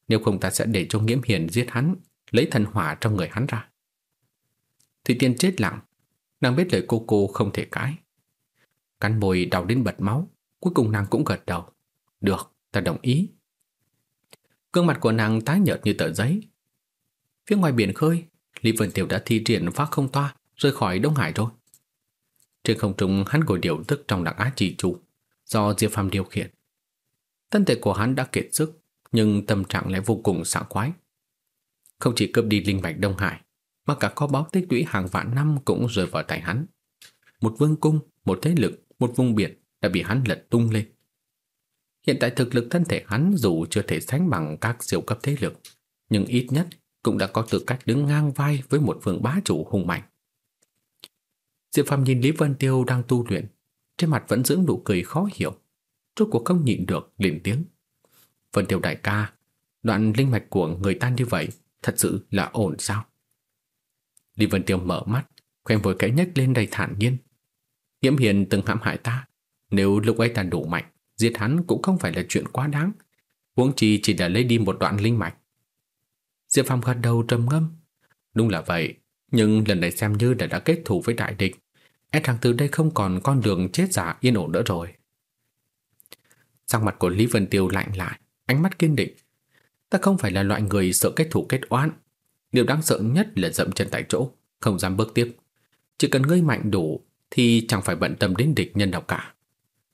Nếu không ta sẽ để cho Nghiễm Hiền giết hắn, lấy thần hỏa trong người hắn ra. Thủy Tiên chết lặng. Nàng biết lời cô cô không thể cãi. Cắn môi đau đến bật máu. Cuối cùng nàng cũng gật đầu. Được, ta đồng ý. Gương mặt của nàng tái nhợt như tờ giấy. Phía ngoài biển khơi, Lý Vân Tiểu đã thi triển phát không toa, rời khỏi Đông Hải rồi. Trên không trung hắn ngồi điều tức trong đặc á trì trụ do Diệp Phàm điều khiển. Thân thể của hắn đã kiệt sức, nhưng tâm trạng lại vô cùng sảng khoái. Không chỉ cướp đi linh mạch Đông Hải, mà cả kho báu tích lũy hàng vạn năm cũng rơi vào tay hắn. Một vương cung, một thế lực, một vùng biển đã bị hắn lật tung lên. Hiện tại thực lực thân thể hắn dù chưa thể sánh bằng các siêu cấp thế lực, nhưng ít nhất cũng đã có tư cách đứng ngang vai với một vương bá chủ hùng mạnh. Diệp Phàm nhìn Lý Vân Tiêu đang tu luyện, trên mặt vẫn giữ nụ cười khó hiểu. Rốt cuộc không nhịn được, liền tiếng. Vân Tiêu đại ca, đoạn linh mạch của người ta như vậy thật sự là ổn sao? Lý Vân Tiêu mở mắt, khoen vội cái nhếch lên đầy thản nhiên. Nhiễm hiền từng hãm hại ta, nếu lúc ấy ta đủ mạnh, giết hắn cũng không phải là chuyện quá đáng. Huống chi chỉ là lấy đi một đoạn linh mạch. Diệp Phàm gật đầu trầm ngâm. Đúng là vậy, nhưng lần này xem như đã đã kết thù với đại địch. E rằng từ đây không còn con đường chết giả yên ổn nữa rồi. Sang mặt của Lý Vân Tiêu lạnh lại, ánh mắt kiên định. Ta không phải là loại người sợ kết thủ kết oán. Điều đáng sợ nhất là dậm chân tại chỗ, không dám bước tiếp. Chỉ cần ngươi mạnh đủ thì chẳng phải bận tâm đến địch nhân nào cả.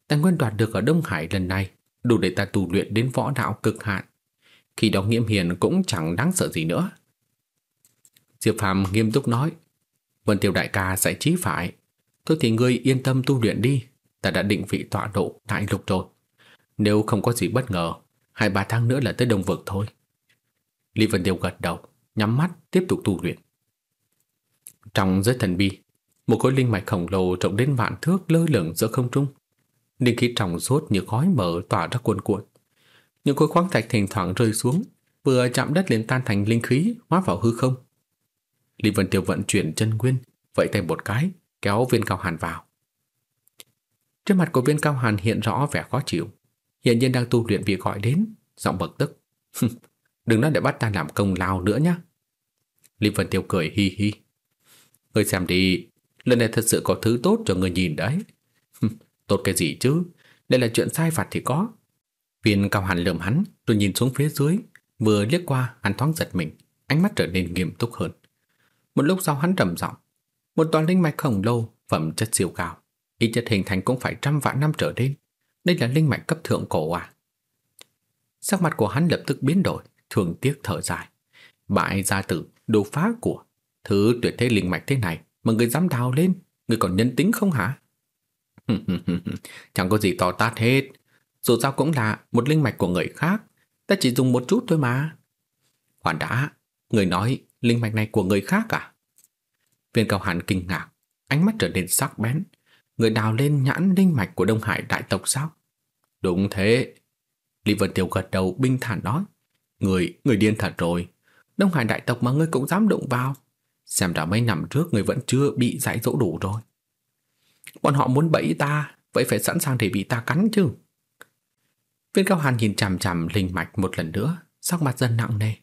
Tài nguyên đoạt được ở Đông Hải lần này đủ để ta tu luyện đến võ đạo cực hạn. Khi đó nghiêm hiền cũng chẳng đáng sợ gì nữa. Diệp Phàm nghiêm túc nói Vân Tiêu đại ca giải trí phải Thôi thì ngươi yên tâm tu luyện đi Ta đã định vị tọa độ đại lục rồi Nếu không có gì bất ngờ Hai ba tháng nữa là tới Đông Vực thôi. Lý Vân Tiêu gật đầu, Nhắm mắt, tiếp tục tu luyện. Trong giới thần bi, Một khối linh mạch khổng lồ rộng đến vạn thước lơ lửng giữa không trung. Linh khí trong suốt như khói mở tỏa ra cuồn cuộn. Những khối khoáng thạch thỉnh thoảng rơi xuống, Vừa chạm đất liền tan thành linh khí, Hóa vào hư không. Lý Vân Tiêu vận chuyển chân nguyên, Vẫy tay một cái, Kéo viên cao hàn vào. Trên mặt của viên cao hàn hiện rõ vẻ khó chịu. Hiện nhiên đang tu luyện việc gọi đến. Giọng bực tức. Đừng nói để bắt ta làm công lao nữa nhé Lý Vân Tiêu cười hi hi. Ngươi xem đi Lần này thật sự có thứ tốt cho người nhìn đấy. Tốt cái gì chứ? Đây là chuyện sai phạt thì có. Viên cao hẳn lườm hắn Rồi nhìn xuống phía dưới. Vừa liếc qua hắn thoáng giật mình. Ánh mắt trở nên nghiêm túc hơn. Một lúc sau hắn trầm giọng, một toàn linh mạch khổng lồ, phẩm chất siêu cao, ít chất hình thành cũng phải trăm vạn năm trở lên. Đây là linh mạch cấp thượng cổ à? Sắc mặt của hắn lập tức biến đổi, thường tiếc thở dài. Bại gia tử, đồ phá của, thứ tuyệt thế linh mạch thế này mà người dám đào lên, người còn nhân tính không hả? Chẳng có gì to tát hết, dù sao cũng là một linh mạch của người khác, ta chỉ dùng một chút thôi mà. Hoàn đã, người nói linh mạch này của người khác à? Viên cao hàn kinh ngạc, ánh mắt trở nên sắc bén. Người đào lên nhãn linh mạch của Đông Hải đại tộc sao? Đúng thế. Lý Vân Tiêu gật đầu binh thản nói. Người, người điên thật rồi. Đông Hải đại tộc mà ngươi cũng dám đụng vào. Xem ra mấy năm trước người vẫn chưa bị giải dỗ đủ rồi. Bọn họ muốn bẫy ta, vậy phải sẵn sàng để bị ta cắn chứ. Viên cao hàn nhìn chằm chằm linh mạch một lần nữa, sắc mặt dần nặng nề.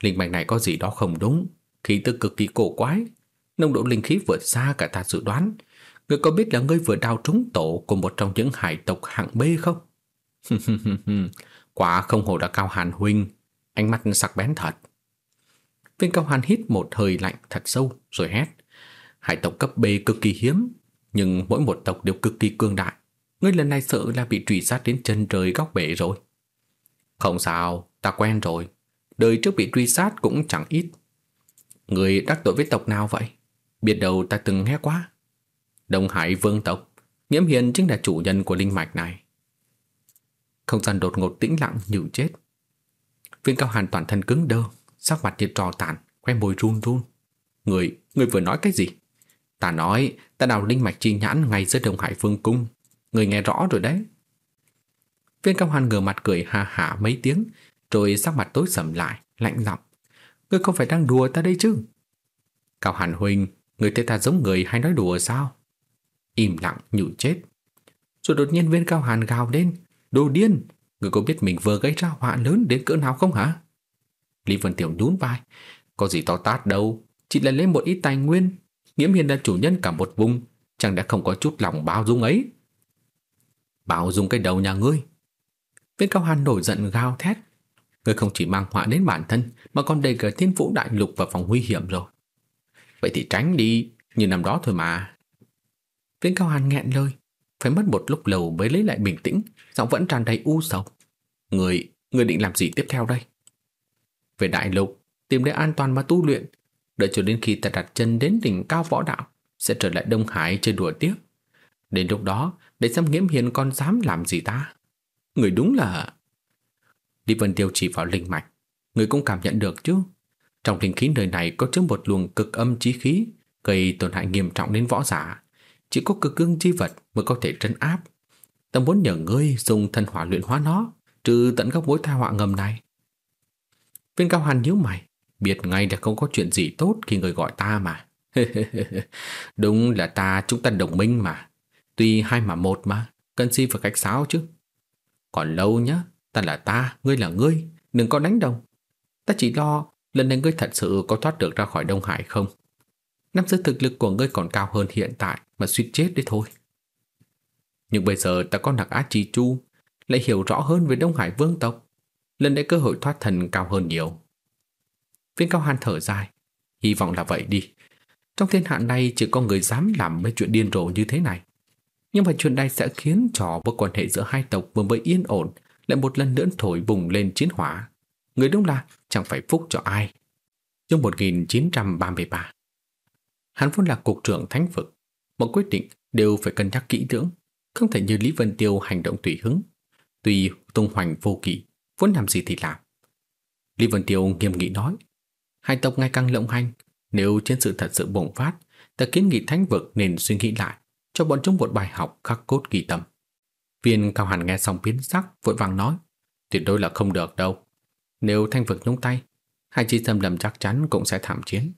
Linh mạch này có gì đó không đúng, khí tức cực kỳ cổ quái, nồng độ linh khí vượt xa cả ta dự đoán. Ngươi có biết là ngươi vừa đào trúng tổ của một trong những hải tộc hạng B không? Quả không hồ đã cao hàn huynh, ánh mắt sắc bén thật. Viên cao hàn hít một hơi lạnh thật sâu rồi hét. Hải tộc cấp B cực kỳ hiếm, nhưng mỗi một tộc đều cực kỳ cương đại. Ngươi lần này sợ là bị truy sát đến chân trời góc bể rồi. Không sao, ta quen rồi. Đời trước bị truy sát cũng chẳng ít Người đắc tội với tộc nào vậy? Biết đâu ta từng nghe quá Đông Hải vương tộc Nghiễm Hiền chính là chủ nhân của linh mạch này Không gian đột ngột tĩnh lặng như chết Viên cao hàn toàn thân cứng đơ Sắc mặt như trò tàn Khoe môi run run Người, người vừa nói cái gì? Ta nói ta đào linh mạch chi nhãn ngay giữa Đông Hải vương cung Người nghe rõ rồi đấy Viên cao hàn ngửa mặt cười ha hả mấy tiếng rồi sắc mặt tối sầm lại, lạnh giọng. Ngươi không phải đang đùa ta đây chứ? Cao Hàn Huynh, người thấy ta giống người hay nói đùa sao? Im lặng nhủ chết. Rồi đột nhiên viên Cao Hàn gào lên. Đồ điên! Người có biết mình vừa gây ra họa lớn đến cỡ nào không hả? Lý Vân Tiểu nhún vai. Có gì to tát đâu, chỉ là lấy một ít tài nguyên. Nghiễm Hiền là chủ nhân cả một vùng, chẳng đã không có chút lòng bao dung ấy. Bao dung cái đầu nhà ngươi. Viên Cao Hàn nổi giận gào thét. Ngươi không chỉ mang họa đến bản thân Mà còn đầy cả thiên vũ đại lục và phòng nguy hiểm rồi Vậy thì tránh đi Như năm đó thôi mà Viên Cao Hàn nghẹn lời, phải mất một lúc lâu mới lấy lại bình tĩnh, giọng vẫn tràn đầy u sầu. Người, người định làm gì tiếp theo đây? Về đại lục, tìm nơi an toàn mà tu luyện, đợi cho đến khi ta đặt chân đến đỉnh cao võ đạo, sẽ trở lại Đông Hải chơi đùa tiếp. Đến lúc đó, để xem nghiễm hiền con dám làm gì ta. Người đúng là... Lý Vân Tiêu chỉ vào linh mạch, người cũng cảm nhận được chứ. Trong linh khí nơi này có chứa một luồng cực âm chí khí, gây tổn hại nghiêm trọng đến võ giả. Chỉ có cực cương chi vật mới có thể trấn áp. Ta muốn nhờ ngươi dùng thần hỏa luyện hóa nó, trừ tận gốc mối tai họa ngầm này. Viên cao hàn nhíu mày, biết ngay là không có chuyện gì tốt khi người gọi ta mà. Đúng là ta chúng ta đồng minh mà. Tuy hai mà một mà, cần gì phải cách sáo chứ. Còn lâu nhá, ta là ta, ngươi là ngươi, đừng có đánh đồng. Ta chỉ lo lần này ngươi thật sự có thoát được ra khỏi Đông Hải không. Năm xưa thực lực của ngươi còn cao hơn hiện tại mà suýt chết đấy thôi. Nhưng bây giờ ta có nặc á chi chu, lại hiểu rõ hơn về Đông Hải vương tộc. Lần này cơ hội thoát thần cao hơn nhiều. Viên cao hàn thở dài, hy vọng là vậy đi. Trong thiên hạ này chỉ có người dám làm mấy chuyện điên rồ như thế này. Nhưng mà chuyện này sẽ khiến cho mối quan hệ giữa hai tộc vừa mới yên ổn lại một lần nữa thổi bùng lên chiến hỏa. Người đúng là chẳng phải phúc cho ai. Chương 1933 Hắn vốn là cục trưởng thánh vực. mọi quyết định đều phải cân nhắc kỹ lưỡng, không thể như Lý Vân Tiêu hành động tùy hứng. Tùy tung hoành vô kỷ, vốn làm gì thì làm. Lý Vân Tiêu nghiêm nghị nói, hai tộc ngày càng lộng hành, nếu chiến sự thật sự bùng phát, ta kiến nghị thánh vực nên suy nghĩ lại, cho bọn chúng một bài học khắc cốt ghi tâm. Viên cao hàn nghe xong biến sắc, vội vàng nói, tuyệt đối là không được đâu. Nếu thanh vực nhúng tay, hai chi xâm lầm chắc chắn cũng sẽ thảm chiến.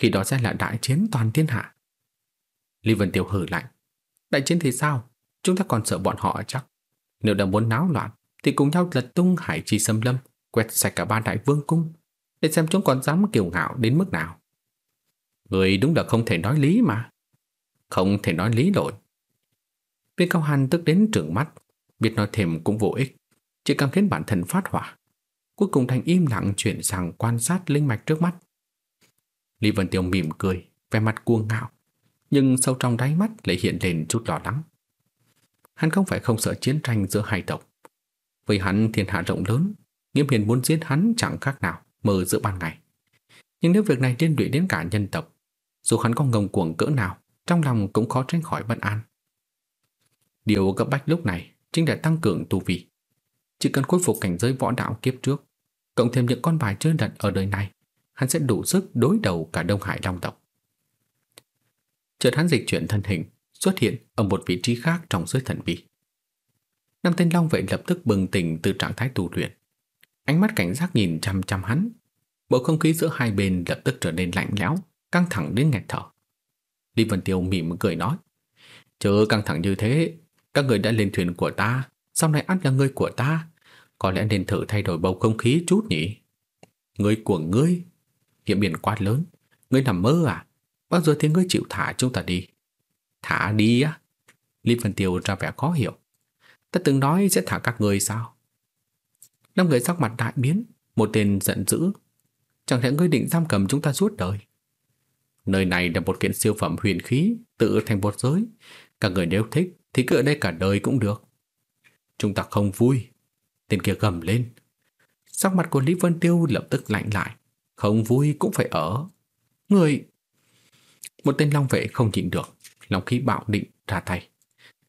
Khi đó sẽ là đại chiến toàn thiên hạ. Lý Vân Tiêu hử lạnh. Đại chiến thì sao? Chúng ta còn sợ bọn họ chắc. Nếu đã muốn náo loạn, thì cùng nhau lật tung hải chi xâm lâm, quét sạch cả ba đại vương cung, để xem chúng còn dám kiêu ngạo đến mức nào. Người đúng là không thể nói lý mà. Không thể nói lý đổi. Viên Cao Hàn tức đến trừng mắt, biết nói thêm cũng vô ích, chỉ càng khiến bản thân phát hỏa. Cuối cùng thành im lặng chuyển sang quan sát linh mạch trước mắt. Lý Vân Tiêu mỉm cười, vẻ mặt cuồng ngạo, nhưng sâu trong đáy mắt lại hiện lên chút lo lắng. Hắn không phải không sợ chiến tranh giữa hai tộc. Với hắn thiên hạ rộng lớn, nghiêm hiền muốn giết hắn chẳng khác nào mơ giữa ban ngày. Nhưng nếu việc này liên lụy đến cả nhân tộc, dù hắn có ngông cuồng cỡ nào, trong lòng cũng khó tránh khỏi bất an. Điều cấp bách lúc này chính là tăng cường tu vi. Chỉ cần khôi phục cảnh giới võ đạo kiếp trước, cộng thêm những con bài chơi đật ở đời này, hắn sẽ đủ sức đối đầu cả Đông Hải Long tộc. Chợt hắn dịch chuyển thân hình, xuất hiện ở một vị trí khác trong giới thần bí. Năm tên Long vệ lập tức bừng tỉnh từ trạng thái tu luyện. Ánh mắt cảnh giác nhìn chăm chăm hắn. Bầu không khí giữa hai bên lập tức trở nên lạnh lẽo, căng thẳng đến nghẹt thở. Lý Vân Tiêu mỉm cười nói. Chớ căng thẳng như thế, các người đã lên thuyền của ta, sau này ăn là người của ta. Có lẽ nên thử thay đổi bầu không khí chút nhỉ? Người của ngươi? Hiểm biển quá lớn. Ngươi nằm mơ à? Bao giờ thì ngươi chịu thả chúng ta đi? Thả đi á? Lý Vân Tiêu ra vẻ khó hiểu. Ta từng nói sẽ thả các người sao? Năm người sắc mặt đại biến, một tên giận dữ. Chẳng lẽ ngươi định giam cầm chúng ta suốt đời? Nơi này là một kiện siêu phẩm huyền khí, tự thành một giới. Các người nếu thích thì cứ ở đây cả đời cũng được. Chúng ta không vui. Tên kia gầm lên. Sắc mặt của Lý Vân Tiêu lập tức lạnh lại. Không vui cũng phải ở. Người... Một tên long vệ không nhịn được. Lòng khí bạo định ra tay.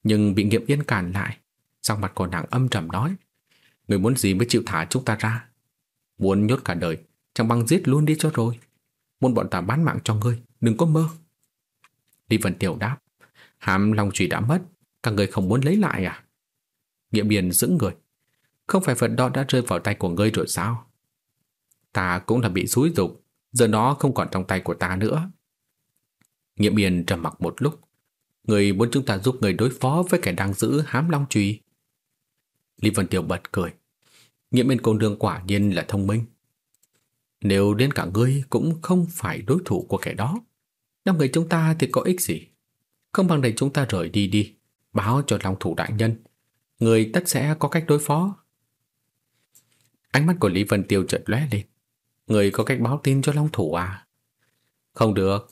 Nhưng bị nghiệp yên cản lại. Sắc mặt của nàng âm trầm nói. Người muốn gì mới chịu thả chúng ta ra? Muốn nhốt cả đời, chẳng bằng giết luôn đi cho rồi. Muốn bọn ta bán mạng cho ngươi, đừng có mơ. Lý Vân Tiểu đáp. Hàm lòng Trùy đã mất, các người không muốn lấy lại à? Nghĩa biển giữ người. Không phải vật đó đã rơi vào tay của ngươi rồi sao? Ta cũng là bị xúi dục, giờ nó không còn trong tay của ta nữa. Nghiệm Yên trầm mặc một lúc. Người muốn chúng ta giúp người đối phó với kẻ đang giữ hám Long Trùy. Lý Vân Tiểu bật cười. Nghiệm Yên cô nương quả nhiên là thông minh. Nếu đến cả ngươi cũng không phải đối thủ của kẻ đó, năm người chúng ta thì có ích gì? Không bằng để chúng ta rời đi đi, báo cho Long Thủ Đại Nhân. Người tất sẽ có cách đối phó. Ánh mắt của Lý Vân Tiêu chợt lóe lên. Người có cách báo tin cho Long Thủ à? Không được.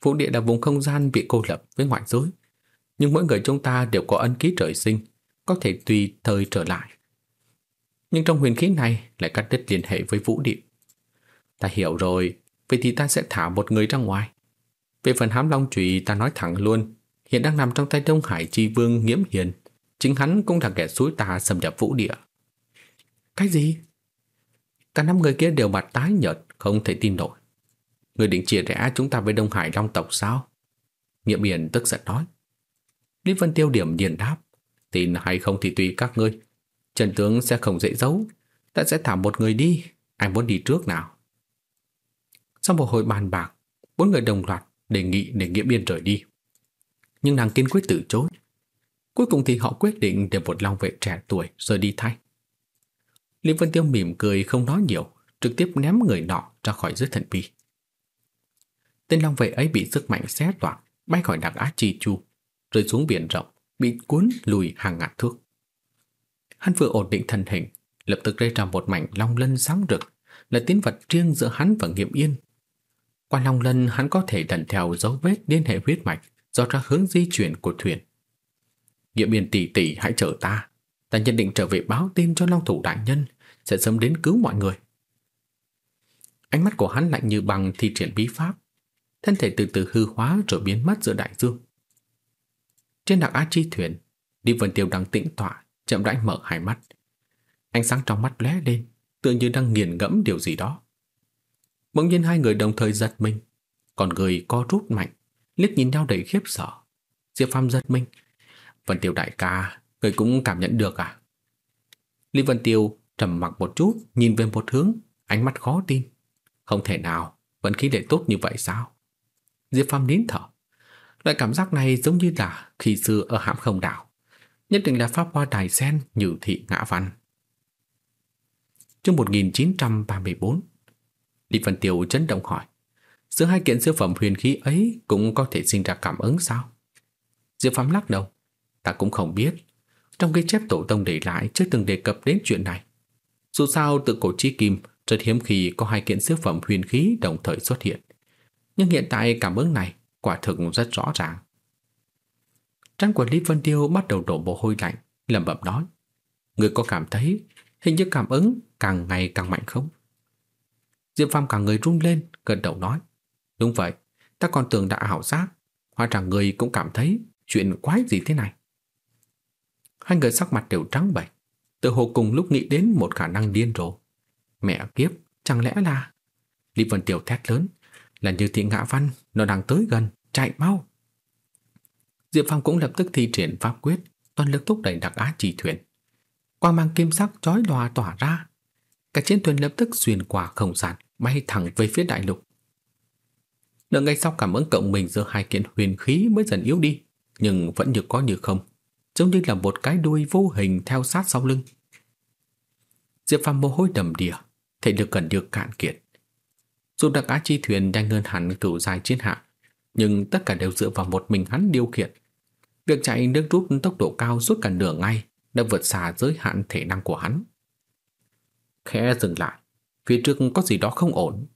Phụ địa là vùng không gian bị cô lập với ngoại giới. Nhưng mỗi người chúng ta đều có ân ký trời sinh, có thể tùy thời trở lại. Nhưng trong huyền khí này lại cắt đứt liên hệ với vũ địa. Ta hiểu rồi, vậy thì ta sẽ thả một người ra ngoài. Về phần hám long trụy ta nói thẳng luôn, hiện đang nằm trong tay Đông Hải Chi Vương Nghiễm Hiền. Chính hắn cũng là kẻ suối ta xâm nhập vũ địa. Cái gì? Cả năm người kia đều mặt tái nhợt, không thể tin nổi. Người định chia rẽ chúng ta với Đông Hải Long tộc sao? Nghiệm Hiền tức giận nói. Lý Vân Tiêu điểm điền đáp. Tin hay không thì tùy các ngươi. Trần tướng sẽ không dễ giấu. Ta sẽ thả một người đi. anh muốn đi trước nào? Sau một hồi bàn bạc, bốn người đồng loạt đề nghị để Nghĩa Biên rời đi. Nhưng nàng kiên quyết từ chối. Cuối cùng thì họ quyết định để một long vệ trẻ tuổi rời đi thay. Lý Vân Tiêu mỉm cười không nói nhiều, trực tiếp ném người nọ ra khỏi dưới thần bi. Tên long vệ ấy bị sức mạnh xé toạc, bay khỏi đặc á chi chu, rơi xuống biển rộng, bị cuốn lùi hàng ngàn thước. Hắn vừa ổn định thân hình, lập tức gây ra một mảnh long lân sáng rực, là tín vật riêng giữa hắn và Nghiệm Yên. Qua long lân hắn có thể lần theo dấu vết liên hệ huyết mạch do ra hướng di chuyển của thuyền. Nghiệm Yên tỷ tỷ hãy chờ ta, ta nhận định trở về báo tin cho Long Thủ Đại Nhân, sẽ sớm đến cứu mọi người. Ánh mắt của hắn lạnh như bằng thi triển bí pháp, thân thể từ từ hư hóa rồi biến mất giữa đại dương. Trên đặc á chi thuyền, Đi Vân Tiêu đang tĩnh tọa, chậm rãi mở hai mắt. Ánh sáng trong mắt lóe lên, tựa như đang nghiền ngẫm điều gì đó. Bỗng nhiên hai người đồng thời giật mình, còn người co rút mạnh, liếc nhìn nhau đầy khiếp sợ. Diệp Phàm giật mình. Vân Tiêu đại ca, người cũng cảm nhận được à? Lý Vân Tiêu trầm mặc một chút, nhìn về một hướng, ánh mắt khó tin. Không thể nào, vận khí lại tốt như vậy sao? Diệp Phàm nín thở. Loại cảm giác này giống như là khi xưa ở hãm không đảo. Nhất định là pháp hoa đài sen như thị ngã văn. Trước 1934 Lý Vân Tiêu chấn động hỏi Giữa hai kiện siêu phẩm huyền khí ấy Cũng có thể sinh ra cảm ứng sao Diệp Phạm lắc đầu Ta cũng không biết trong ghi chép tổ tông để lại chưa từng đề cập đến chuyện này Dù sao tự cổ chi kim Rất hiếm khi có hai kiện siêu phẩm huyền khí Đồng thời xuất hiện Nhưng hiện tại cảm ứng này Quả thực rất rõ ràng Trang của Lý Vân Tiêu bắt đầu đổ mồ hôi lạnh lẩm bẩm nói Người có cảm thấy Hình như cảm ứng càng ngày càng mạnh không? Diệp Phàm cả người run lên, gật đầu nói. Đúng vậy, ta còn tưởng đã ảo giác. Hóa ra người cũng cảm thấy chuyện quái gì thế này. Hai người sắc mặt đều trắng bệch, tự hồ cùng lúc nghĩ đến một khả năng điên rồ. Mẹ kiếp, chẳng lẽ là... Lý Vân Tiểu thét lớn, là như thị ngã văn, nó đang tới gần, chạy mau. Diệp Phong cũng lập tức thi triển pháp quyết, toàn lực thúc đẩy đặc á chỉ thuyền. Quang mang kim sắc chói lòa tỏa ra. Cả chiến thuyền lập tức xuyên qua không gian, bay thẳng về phía đại lục. Nửa ngày sau cảm ứng cộng mình giữa hai kiện huyền khí mới dần yếu đi, nhưng vẫn như có như không, giống như là một cái đuôi vô hình theo sát sau lưng. Diệp Phàm mồ hôi đầm đìa, thể lực gần được cạn kiệt. Dù đặc á chi thuyền nhanh hơn hẳn cửu dài chiến hạ, nhưng tất cả đều dựa vào một mình hắn điều khiển. Việc chạy nước rút tốc độ cao suốt cả nửa ngày đã vượt xa giới hạn thể năng của hắn. Khẽ dừng lại, phía trước có gì đó không ổn.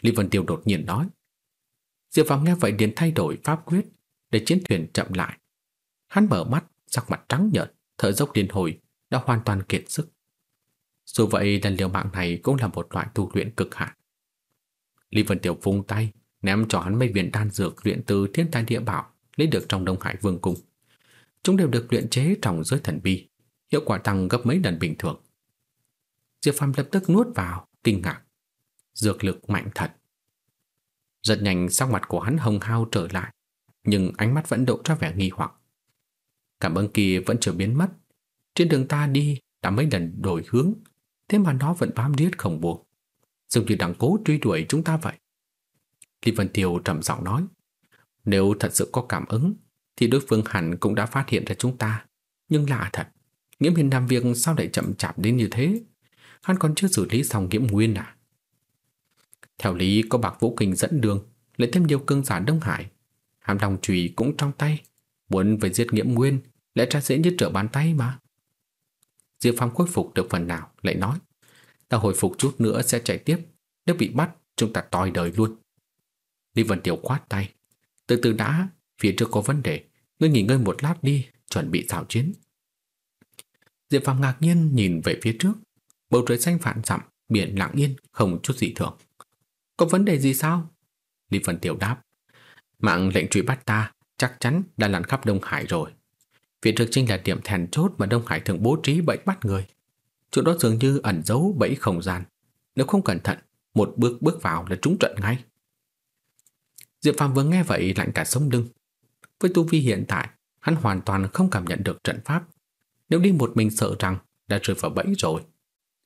Lý Vân Tiêu đột nhiên nói. Diệp Phạm nghe vậy liền thay đổi pháp quyết để chiến thuyền chậm lại. Hắn mở mắt, sắc mặt trắng nhợt, thở dốc liên hồi, đã hoàn toàn kiệt sức. Dù vậy lần liều mạng này cũng là một loại tu luyện cực hạn. Lý Vân tiểu vung tay, ném cho hắn mấy viên đan dược luyện từ thiên tài địa bảo lấy được trong Đông Hải Vương Cung. Chúng đều được luyện chế trong giới thần bi, hiệu quả tăng gấp mấy lần bình thường. Diệp Phàm lập tức nuốt vào, kinh ngạc. Dược lực mạnh thật. Rất nhanh sắc mặt của hắn hồng hao trở lại, nhưng ánh mắt vẫn độ ra vẻ nghi hoặc. Cảm ơn kia vẫn chưa biến mất. Trên đường ta đi đã mấy lần đổi hướng, thế mà nó vẫn bám riết không buông. Giống như đang cố truy đuổi chúng ta vậy. Lý Vân Tiêu trầm giọng nói, nếu thật sự có cảm ứng, thì đối phương hẳn cũng đã phát hiện ra chúng ta. Nhưng lạ thật, Nghiễm Hiền làm việc sao lại chậm chạp đến như thế? Hắn còn chưa xử lý xong Nghiễm Nguyên à? Theo lý có bạc vũ kinh dẫn đường, lại thêm nhiều cương giả Đông Hải. Hàm đồng trùy cũng trong tay, muốn về giết Nghiễm Nguyên, lẽ ra dễ như trở bàn tay mà. Diệp Phàm khôi phục được phần nào, lại nói, ta hồi phục chút nữa sẽ chạy tiếp, nếu bị bắt, chúng ta toi đời luôn. Lý Vân Tiểu quát tay, từ từ đã, phía trước có vấn đề, Ngươi nghỉ ngơi một lát đi, chuẩn bị xảo chiến. Diệp Phàm ngạc nhiên nhìn về phía trước, bầu trời xanh phản dặm, biển lặng yên, không chút gì thường. Có vấn đề gì sao? Lý Vân Tiểu đáp. Mạng lệnh truy bắt ta chắc chắn đã lặn khắp Đông Hải rồi. Phía trước chính là điểm thèn chốt mà Đông Hải thường bố trí bẫy bắt người. Chỗ đó dường như ẩn giấu bẫy không gian. Nếu không cẩn thận, một bước bước vào là trúng trận ngay. Diệp Phàm vừa nghe vậy lạnh cả sống lưng. Với tu vi hiện tại, hắn hoàn toàn không cảm nhận được trận pháp. Nếu đi một mình sợ rằng đã rơi vào bẫy rồi.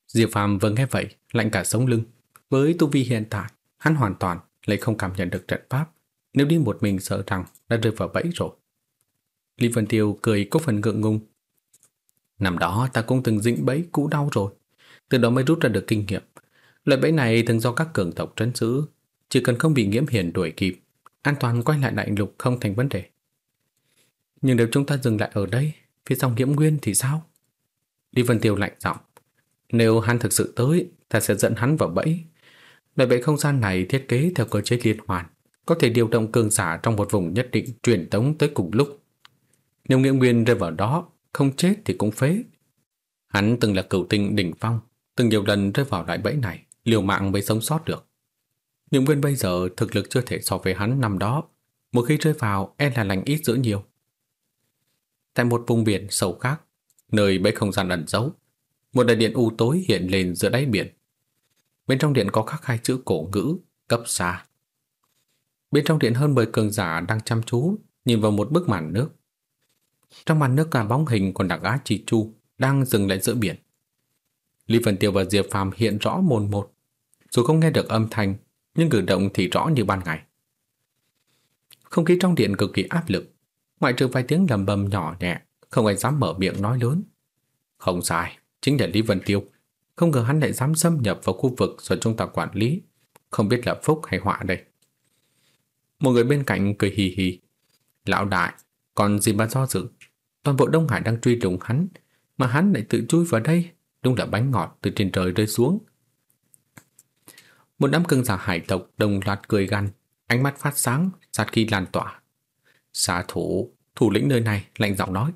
Diệp Phàm vừa nghe vậy, lạnh cả sống lưng. Với tu vi hiện tại, hắn hoàn toàn lại không cảm nhận được trận pháp. Nếu đi một mình sợ rằng đã rơi vào bẫy rồi. Lý Vân Tiêu cười có phần ngượng ngùng. Năm đó ta cũng từng dính bẫy cũ đau rồi. Từ đó mới rút ra được kinh nghiệm. Loại bẫy này thường do các cường tộc trấn giữ. Chỉ cần không bị nghiễm hiển đuổi kịp, an toàn quay lại đại lục không thành vấn đề. Nhưng nếu chúng ta dừng lại ở đây, phía sau nghiễm nguyên thì sao? Lý Vân Tiêu lạnh giọng. Nếu hắn thực sự tới, ta sẽ dẫn hắn vào bẫy. Loại bẫy không gian này thiết kế theo cơ chế liên hoàn, có thể điều động cường giả trong một vùng nhất định truyền tống tới cùng lúc. Nếu Nghĩa Nguyên rơi vào đó, không chết thì cũng phế. Hắn từng là cửu tinh đỉnh phong, từng nhiều lần rơi vào loại bẫy này, liều mạng mới sống sót được. Nghĩa Nguyên bây giờ thực lực chưa thể so với hắn năm đó, một khi rơi vào e là lành ít dữ nhiều. Tại một vùng biển sâu khác, nơi bẫy không gian ẩn giấu, một đại điện u tối hiện lên giữa đáy biển. Bên trong điện có khắc hai chữ cổ ngữ, cấp xa. Bên trong điện hơn 10 cường giả đang chăm chú nhìn vào một bức màn nước. Trong màn nước là bóng hình của đặc á Chi Chu đang dừng lại giữa biển. Lý Vân Tiêu và Diệp Phàm hiện rõ mồn một. Dù không nghe được âm thanh, nhưng cử động thì rõ như ban ngày. Không khí trong điện cực kỳ áp lực, ngoại trừ vài tiếng lầm bầm nhỏ nhẹ, không ai dám mở miệng nói lớn. Không sai, chính là Lý Vân Tiêu. Không ngờ hắn lại dám xâm nhập vào khu vực do chúng ta quản lý, không biết là phúc hay họa đây. Một người bên cạnh cười hì hì. Lão đại, còn gì mà do dự? Toàn bộ Đông Hải đang truy đuổi hắn, mà hắn lại tự chui vào đây, đúng là bánh ngọt từ trên trời rơi xuống. Một đám cưng giả hải tộc đồng loạt cười gằn, ánh mắt phát sáng, sát khi lan tỏa. Xà thủ, thủ lĩnh nơi này lạnh giọng nói,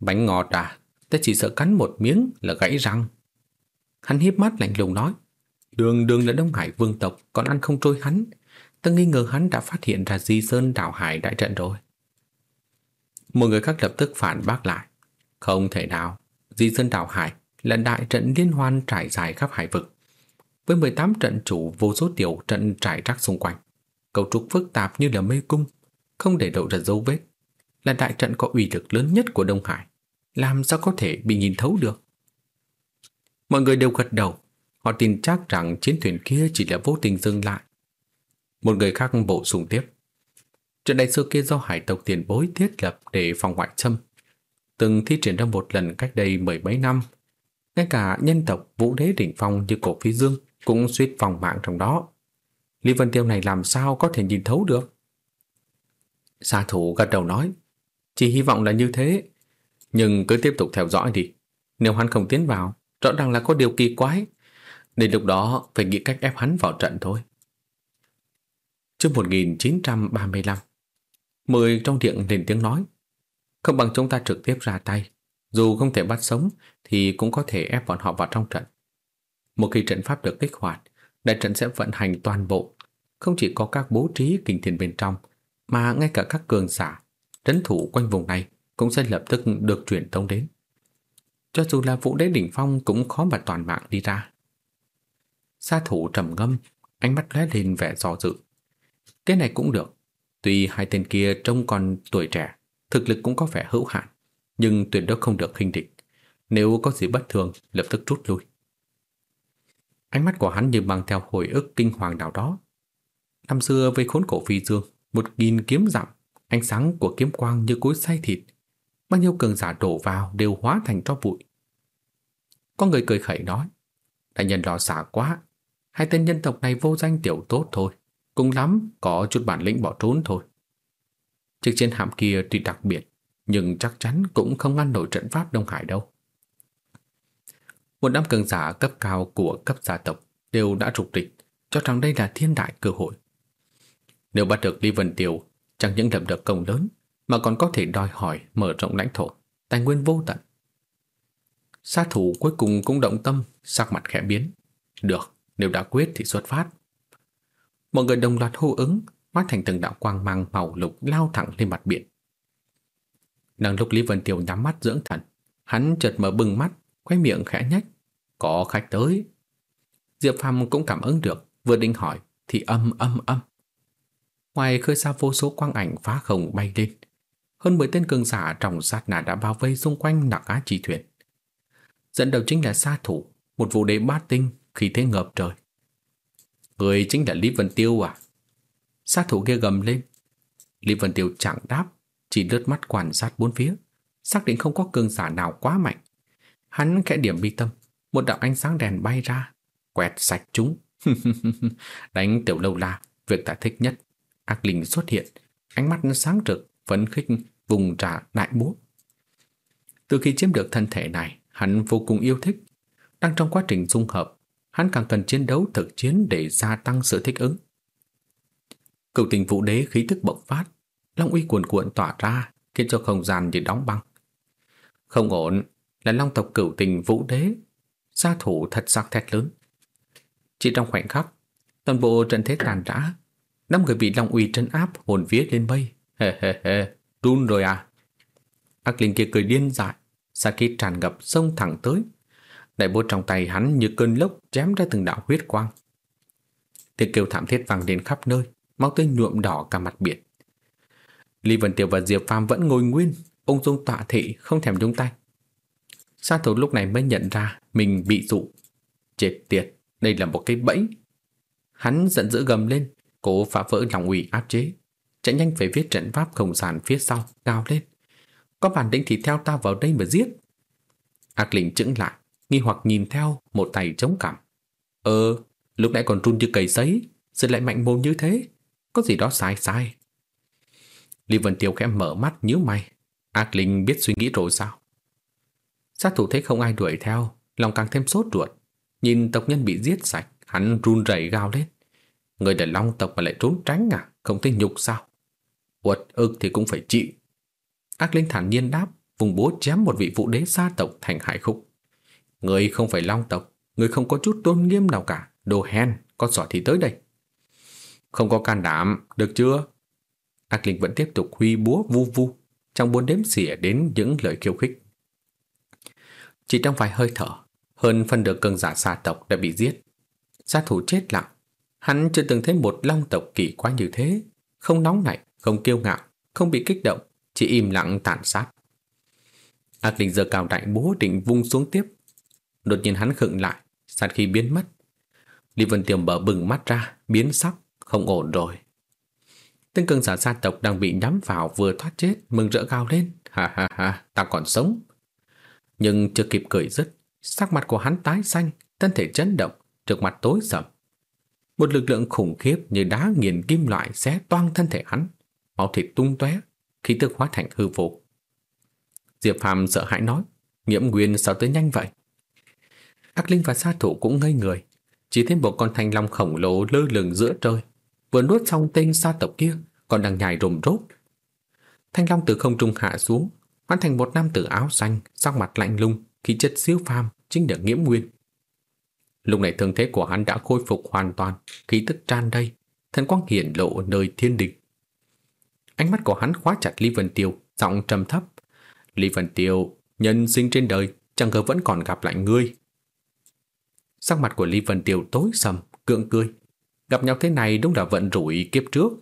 bánh ngọt à, ta chỉ sợ cắn một miếng là gãy răng. Hắn hiếp mắt lạnh lùng nói, đường đường là Đông Hải vương tộc, còn ăn không trôi hắn. Ta nghi ngờ hắn đã phát hiện ra Di Sơn đảo hải đại trận rồi. Một người khác lập tức phản bác lại. Không thể nào, Di Sơn Đảo Hải là đại trận liên hoan trải dài khắp hải vực. Với 18 trận chủ vô số tiểu trận trải rác xung quanh. Cấu trúc phức tạp như là mê cung, không để lộ ra dấu vết. Là đại trận có uy lực lớn nhất của Đông Hải. Làm sao có thể bị nhìn thấu được? Mọi người đều gật đầu. Họ tin chắc rằng chiến thuyền kia chỉ là vô tình dừng lại. Một người khác bổ sung tiếp. Trận đại sư kia do hải tộc tiền bối thiết lập để phòng ngoại xâm, từng thi triển ra một lần cách đây mười mấy năm. Ngay cả nhân tộc vũ đế đỉnh phong như cổ phi dương cũng suýt vòng mạng trong đó. Lý Vân Tiêu này làm sao có thể nhìn thấu được? Sa thủ gật đầu nói, chỉ hy vọng là như thế, nhưng cứ tiếp tục theo dõi đi. Nếu hắn không tiến vào, rõ ràng là có điều kỳ quái. Đến lúc đó phải nghĩ cách ép hắn vào trận thôi. Trước 1935 Mười trong điện lên tiếng nói. Không bằng chúng ta trực tiếp ra tay. Dù không thể bắt sống, Thì cũng có thể ép bọn họ vào trong trận. Một khi trận pháp được kích hoạt, Đại trận sẽ vận hành toàn bộ. Không chỉ có các bố trí kinh thiên bên trong, Mà ngay cả các cường giả, Trấn thủ quanh vùng này Cũng sẽ lập tức được chuyển tông đến. Cho dù là vũ đế đỉnh phong Cũng khó mà toàn mạng đi ra. Sa thủ trầm ngâm, Ánh mắt lóe lên vẻ do dự. Cái này cũng được Tuy hai tên kia trông còn tuổi trẻ, thực lực cũng có vẻ hữu hạn, nhưng tuyệt đối không được khinh địch. Nếu có gì bất thường, lập tức rút lui. Ánh mắt của hắn như mang theo hồi ức kinh hoàng nào đó. Năm xưa với khốn cổ phi dương, một nghìn kiếm dặm, ánh sáng của kiếm quang như cối xay thịt. Bao nhiêu cường giả đổ vào đều hóa thành tro bụi. Có người cười khẩy nói, đại nhân lo xả quá, hai tên nhân tộc này vô danh tiểu tốt thôi cũng lắm có chút bản lĩnh bỏ trốn thôi. Chiếc trên hạm kia tuy đặc biệt, nhưng chắc chắn cũng không ngăn nổi trận pháp Đông Hải đâu. Một đám cường giả cấp cao của cấp gia tộc đều đã trục địch, cho rằng đây là thiên đại cơ hội. Nếu bắt được Lý Vân Tiêu, chẳng những lập được công lớn, mà còn có thể đòi hỏi mở rộng lãnh thổ, tài nguyên vô tận. Sát thủ cuối cùng cũng động tâm, sắc mặt khẽ biến. Được, nếu đã quyết thì xuất phát. Mọi người đồng loạt hô ứng, hóa thành từng đạo quang mang màu lục lao thẳng lên mặt biển. Đang lúc Lý Vân Tiêu nhắm mắt dưỡng thần, hắn chợt mở bừng mắt, khóe miệng khẽ nhách. Có khách tới. Diệp Phàm cũng cảm ứng được, vừa định hỏi thì âm âm âm. Ngoài khơi xa vô số quang ảnh phá không bay lên, hơn 10 tên cường giả trong sát nà đã bao vây xung quanh nặc á chi thuyền. Dẫn đầu chính là sa thủ, một vụ đế bát tinh khi thế ngập trời. Người chính là Lý Vân Tiêu à? sát thủ kia gầm lên. Lý Vân Tiêu chẳng đáp, chỉ lướt mắt quan sát bốn phía, xác định không có cường giả nào quá mạnh. Hắn khẽ điểm bi tâm, một đạo ánh sáng đèn bay ra, quẹt sạch chúng. Đánh tiểu lâu la, việc ta thích nhất. Ác linh xuất hiện, ánh mắt sáng rực, phấn khích, vùng trả đại búa. Từ khi chiếm được thân thể này, hắn vô cùng yêu thích. Đang trong quá trình dung hợp, hắn càng cần chiến đấu thực chiến để gia tăng sự thích ứng. Cựu tình vũ đế khí thức bộc phát, long uy cuồn cuộn tỏa ra, khiến cho không gian như đóng băng. Không ổn, là long tộc cửu tình vũ đế, gia thủ thật sắc thét lớn. Chỉ trong khoảnh khắc, toàn bộ trận thế tàn rã, năm người bị long uy trấn áp hồn vía lên mây. Hê hê hê, run rồi à? Ác linh kia cười điên dại, xa khí tràn ngập sông thẳng tới. Đại búa trong tay hắn như cơn lốc chém ra từng đạo huyết quang. Tiếng kêu thảm thiết vang đến khắp nơi, máu tươi nhuộm đỏ cả mặt biển. Lý Vân Tiểu và Diệp Phàm vẫn ngồi nguyên, ung dung tọa thị không thèm nhúng tay. Sa thủ lúc này mới nhận ra mình bị dụ. Chết tiệt, đây là một cái bẫy. Hắn giận dữ gầm lên, cố phá vỡ lòng ủy áp chế, chạy nhanh về viết trận pháp không gian phía sau, cao lên. Có bản lĩnh thì theo ta vào đây mà giết. Ác linh chững lại, nghi hoặc nhìn theo một tay chống cằm. Ờ, lúc nãy còn run như cầy sấy, giờ lại mạnh mồm như thế. Có gì đó sai sai. Lý Vân Tiêu khẽ mở mắt nhíu mày. Ác linh biết suy nghĩ rồi sao? Sát thủ thấy không ai đuổi theo, lòng càng thêm sốt ruột. Nhìn tộc nhân bị giết sạch, hắn run rẩy gào lên. Người đàn long tộc mà lại trốn tránh à? Không thấy nhục sao? Uất ức thì cũng phải chịu. Ác linh thản nhiên đáp, vùng búa chém một vị vũ đế gia tộc thành hải khúc. Người không phải long tộc, người không có chút tôn nghiêm nào cả, đồ hèn, con sỏ thì tới đây. Không có can đảm, được chưa? Ác linh vẫn tiếp tục huy búa vu vu, trong bốn đếm xỉa đến những lời khiêu khích. Chỉ trong vài hơi thở, hơn phần được cường giả xa tộc đã bị giết. Sát thủ chết lặng, hắn chưa từng thấy một long tộc kỳ quá như thế, không nóng nảy, không kiêu ngạo, không bị kích động, chỉ im lặng tàn sát. Ác linh giờ cao đại búa định vung xuống tiếp. Đột nhiên hắn khựng lại, sát khi biến mất. Lý Vân Tiềm bờ bừng mắt ra, biến sắc, không ổn rồi. Tên cường giả gia tộc đang bị nhắm vào vừa thoát chết, mừng rỡ cao lên. Ha ha ha, ta còn sống. Nhưng chưa kịp cười dứt, sắc mặt của hắn tái xanh, thân thể chấn động, trước mặt tối sầm. Một lực lượng khủng khiếp như đá nghiền kim loại xé toang thân thể hắn, máu thịt tung tóe, khí tức hóa thành hư vô. Diệp Phàm sợ hãi nói, Nghiễm Nguyên sao tới nhanh vậy? Ác Linh và sa thủ cũng ngây người, chỉ thấy một con thanh long khổng lồ lơ lửng giữa trời, vừa nuốt xong tên sa tộc kia, còn đang nhảy rùm rốt. Thanh long từ không trung hạ xuống, hoàn thành một nam tử áo xanh, sắc mặt lạnh lùng, khí chất siêu phàm, chính là Nghiễm Nguyên. Lúc này thương thế của hắn đã khôi phục hoàn toàn, khí tức tràn đầy, thần quang hiển lộ nơi thiên địch. Ánh mắt của hắn khóa chặt Lý Vân Tiêu, giọng trầm thấp. Lý Vân Tiêu, nhân sinh trên đời, chẳng ngờ vẫn còn gặp lại ngươi. Sắc mặt của Lý Vân Tiêu tối sầm, cưỡng cười. Gặp nhau thế này đúng là vận rủi kiếp trước.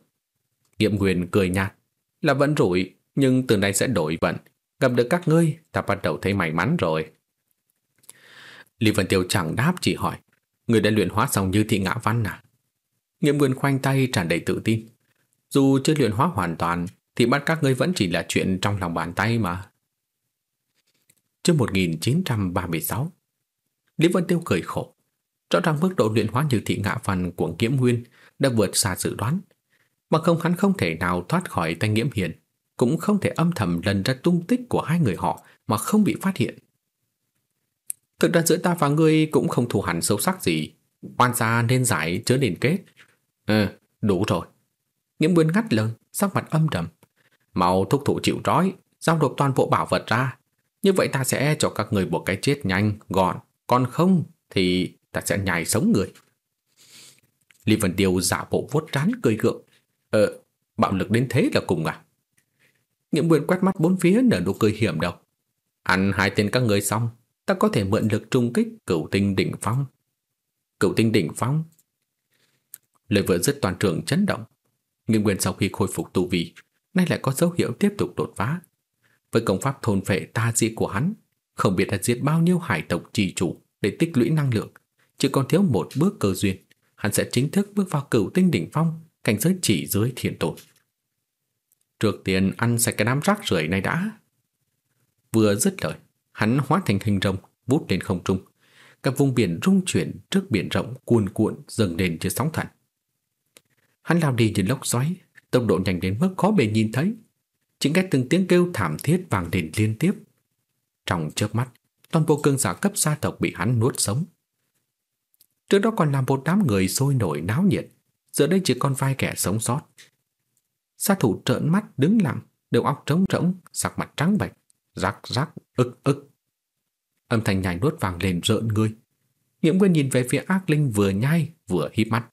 Nghiệm Nguyên cười nhạt. Là vận rủi, nhưng từ nay sẽ đổi vận. Gặp được các ngươi, ta bắt đầu thấy may mắn rồi. Lý Vân Tiêu chẳng đáp chỉ hỏi. Người đã luyện hóa xong như thị ngã văn à? Nghiệm Nguyên khoanh tay tràn đầy tự tin. Dù chưa luyện hóa hoàn toàn, thì bắt các ngươi vẫn chỉ là chuyện trong lòng bàn tay mà. Trước 1936 Lý Vân Tiêu cười khổ. Rõ ràng mức độ luyện hóa như thị ngạ phần của kiếm Nguyên đã vượt xa dự đoán. Mà không hắn không thể nào thoát khỏi tay Nghiễm Hiền, cũng không thể âm thầm lần ra tung tích của hai người họ mà không bị phát hiện. Thực ra giữa ta và ngươi cũng không thù hẳn sâu sắc gì. Oan gia nên giải chớ nên kết. Ừ, đủ rồi. Nghiễm Nguyên ngắt lời, sắc mặt âm trầm. màu thúc thủ chịu trói, giao nộp toàn bộ bảo vật ra. Như vậy ta sẽ cho các người buộc cái chết nhanh, gọn. Còn không thì ta sẽ nhảy sống người. Lý Vân Tiêu giả bộ vuốt trán cười gượng. Ờ, bạo lực đến thế là cùng à? Nghiệm quyền quét mắt bốn phía nở nụ cười hiểm độc. Ăn hai tên các người xong, ta có thể mượn lực trung kích cửu tinh đỉnh phong. Cửu tinh đỉnh phong? Lời vừa dứt toàn trường chấn động. Nghiệm quyền sau khi khôi phục tu vi, nay lại có dấu hiệu tiếp tục đột phá. Với công pháp thôn phệ ta di của hắn, không biết đã giết bao nhiêu hải tộc trì chủ để tích lũy năng lượng, chỉ còn thiếu một bước cơ duyên, hắn sẽ chính thức bước vào cửu tinh đỉnh phong, cảnh giới chỉ dưới thiên tôn. Trước tiên ăn sạch cái đám rác rưởi này đã. Vừa dứt lời, hắn hóa thành hình rồng, vút lên không trung. Các vùng biển rung chuyển trước biển rộng cuồn cuộn dâng lên như sóng thần. Hắn lao đi như lốc xoáy, tốc độ nhanh đến mức khó bề nhìn thấy. Chỉ nghe từng tiếng kêu thảm thiết vang lên liên tiếp. Trong chớp mắt, toàn bộ cương giả cấp gia tộc bị hắn nuốt sống. Trước đó còn làm một đám người sôi nổi náo nhiệt, giờ đây chỉ còn vài kẻ sống sót. Sát thủ trợn mắt đứng lặng, đầu óc trống rỗng, sắc mặt trắng bệch, rắc rắc, ức ức. Âm thanh nhai nuốt vàng lên rợn người. Nhiễm Nguyên nhìn về phía ác linh vừa nhai vừa híp mắt.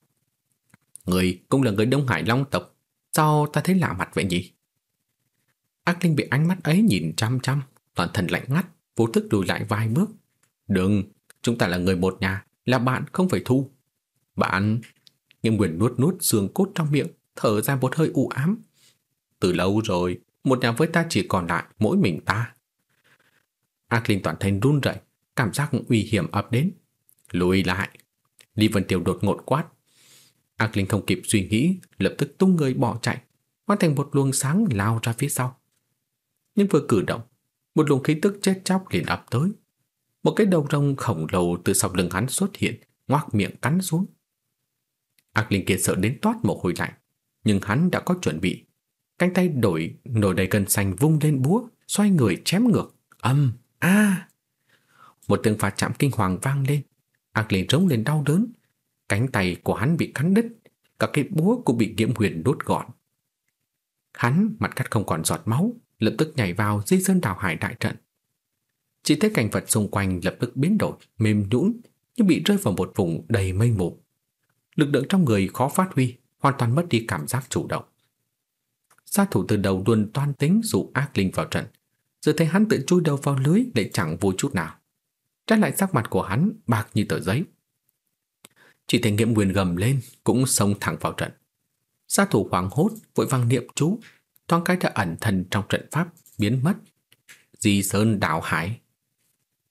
Người cũng là người Đông Hải Long tộc, sao ta thấy lạ mặt vậy nhỉ? Ác linh bị ánh mắt ấy nhìn chăm chăm, toàn thân lạnh ngắt, vô thức lùi lại vài bước. Đừng, chúng ta là người một nhà, là bạn không phải thu. Bạn... Nghiêm Nguyên nuốt nuốt xương cốt trong miệng, thở ra một hơi u ám. Từ lâu rồi, một nhà với ta chỉ còn lại mỗi mình ta. Ác linh toàn thân run rẩy, cảm giác nguy hiểm ập đến. Lùi lại. Lý Vân Tiêu đột ngột quát. Ác linh không kịp suy nghĩ, lập tức tung người bỏ chạy, hóa thành một luồng sáng lao ra phía sau. Nhưng vừa cử động, một luồng khí tức chết chóc liền ập tới. Một cái đầu rồng khổng lồ từ sau lưng hắn xuất hiện, ngoác miệng cắn xuống. Ác linh kia sợ đến toát mồ hôi lạnh, nhưng hắn đã có chuẩn bị. Cánh tay đổi, nổi đầy cân xanh vung lên búa, xoay người chém ngược. Âm, a Một tiếng phạt chạm kinh hoàng vang lên. Ác linh rống lên đau đớn. Cánh tay của hắn bị cắn đứt, cả cái búa cũng bị nghiễm huyền đốt gọn. Hắn mặt cắt không còn giọt máu, lập tức nhảy vào di sơn đảo hải đại trận. Chỉ thấy cảnh vật xung quanh lập tức biến đổi, mềm nhũn như bị rơi vào một vùng đầy mây mù. Lực lượng trong người khó phát huy, hoàn toàn mất đi cảm giác chủ động. Sát thủ từ đầu luôn toan tính dụ ác linh vào trận, giờ thấy hắn tự chui đầu vào lưới để chẳng vui chút nào. Trái lại sắc mặt của hắn bạc như tờ giấy. Chỉ thấy nghiệm quyền gầm lên cũng xông thẳng vào trận. Sát thủ hoảng hốt vội vang niệm chú, thoáng cái đã ẩn thần trong trận pháp biến mất. Di Sơn đảo hải.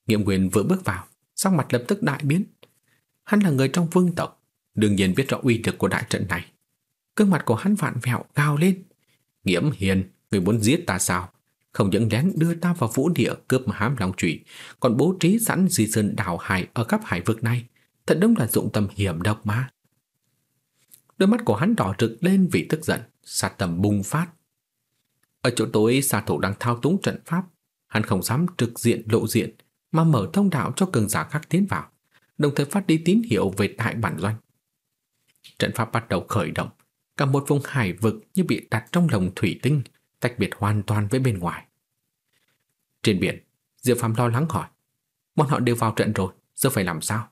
Nghiệm quyền vừa bước vào, sắc mặt lập tức đại biến. Hắn là người trong vương tộc, đương nhiên biết rõ uy lực của đại trận này. Cương mặt của hắn vạn vẹo cao lên. Nghiễm hiền, người muốn giết ta sao? Không những lén đưa ta vào vũ địa cướp hám long trụy, còn bố trí sẵn di sơn đảo hải ở khắp hải vực này. Thật đúng là dụng tâm hiểm độc mà. Đôi mắt của hắn đỏ rực lên vì tức giận, sát tầm bùng phát. Ở chỗ tối xà thủ đang thao túng trận pháp, hắn không dám trực diện lộ diện mà mở thông đạo cho cường giả khác tiến vào, đồng thời phát đi tín hiệu về đại bản doanh. Trận pháp bắt đầu khởi động, cả một vùng hải vực như bị đặt trong lồng thủy tinh, tách biệt hoàn toàn với bên ngoài. Trên biển, Diệp Phạm lo lắng hỏi, bọn họ đều vào trận rồi, giờ phải làm sao?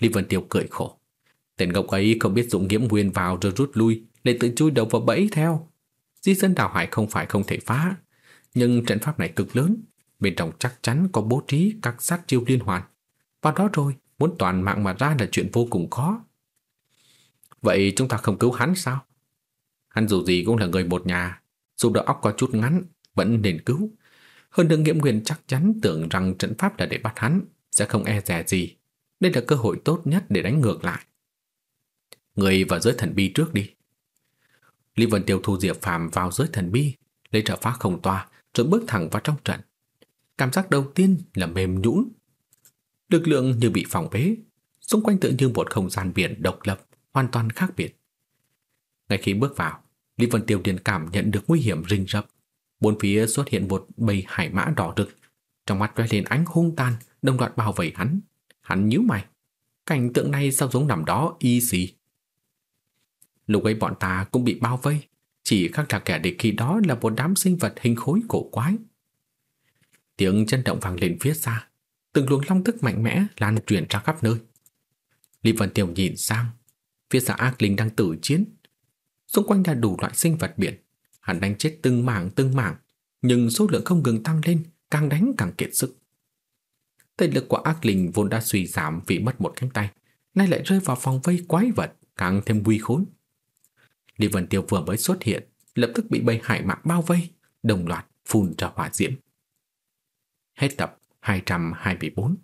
Lý Vân Tiêu cười khổ. Tên ngốc ấy không biết dụng nghiễm nguyên vào rồi rút lui, để tự chui đầu vào bẫy theo. Di dân đào hải không phải không thể phá, nhưng trận pháp này cực lớn, bên trong chắc chắn có bố trí các sát chiêu liên hoàn. Và đó rồi, muốn toàn mạng mà ra là chuyện vô cùng khó. Vậy chúng ta không cứu hắn sao? Hắn dù gì cũng là người một nhà, dù đầu óc có chút ngắn, vẫn nên cứu. Hơn nữa nghiệm quyền chắc chắn tưởng rằng trận pháp là để bắt hắn, sẽ không e dè gì. Đây là cơ hội tốt nhất để đánh ngược lại. Người vào giới thần bi trước đi. Lý Vân Tiêu thu Diệp Phàm vào giới thần bi, lấy trợ phá không toa, rồi bước thẳng vào trong trận. Cảm giác đầu tiên là mềm nhũn. Lực lượng như bị phòng bế, xung quanh tự như một không gian biển độc lập, hoàn toàn khác biệt. Ngay khi bước vào, Lý Vân Tiêu liền cảm nhận được nguy hiểm rình rập. Bốn phía xuất hiện một bầy hải mã đỏ rực, trong mắt lóe lên ánh hung tàn, đồng loạt bao vây hắn. Hắn nhíu mày, cảnh tượng này sao giống nằm đó y xì. Lúc ấy bọn ta cũng bị bao vây, Chỉ khác là kẻ địch khi đó là một đám sinh vật hình khối cổ quái. Tiếng chân động vang lên phía xa, từng luồng long tức mạnh mẽ lan truyền ra khắp nơi. Lý Vân Tiểu nhìn sang, phía xa ác linh đang tử chiến. Xung quanh là đủ loại sinh vật biển, hắn đánh chết từng mảng từng mảng, nhưng số lượng không ngừng tăng lên, càng đánh càng kiệt sức. Thể lực của ác linh vốn đã suy giảm vì mất một cánh tay, nay lại rơi vào phòng vây quái vật, càng thêm nguy khốn. Lý Vân Tiêu vừa mới xuất hiện, lập tức bị bầy hải mạc bao vây, đồng loạt phun ra hỏa diễm. Hết tập 224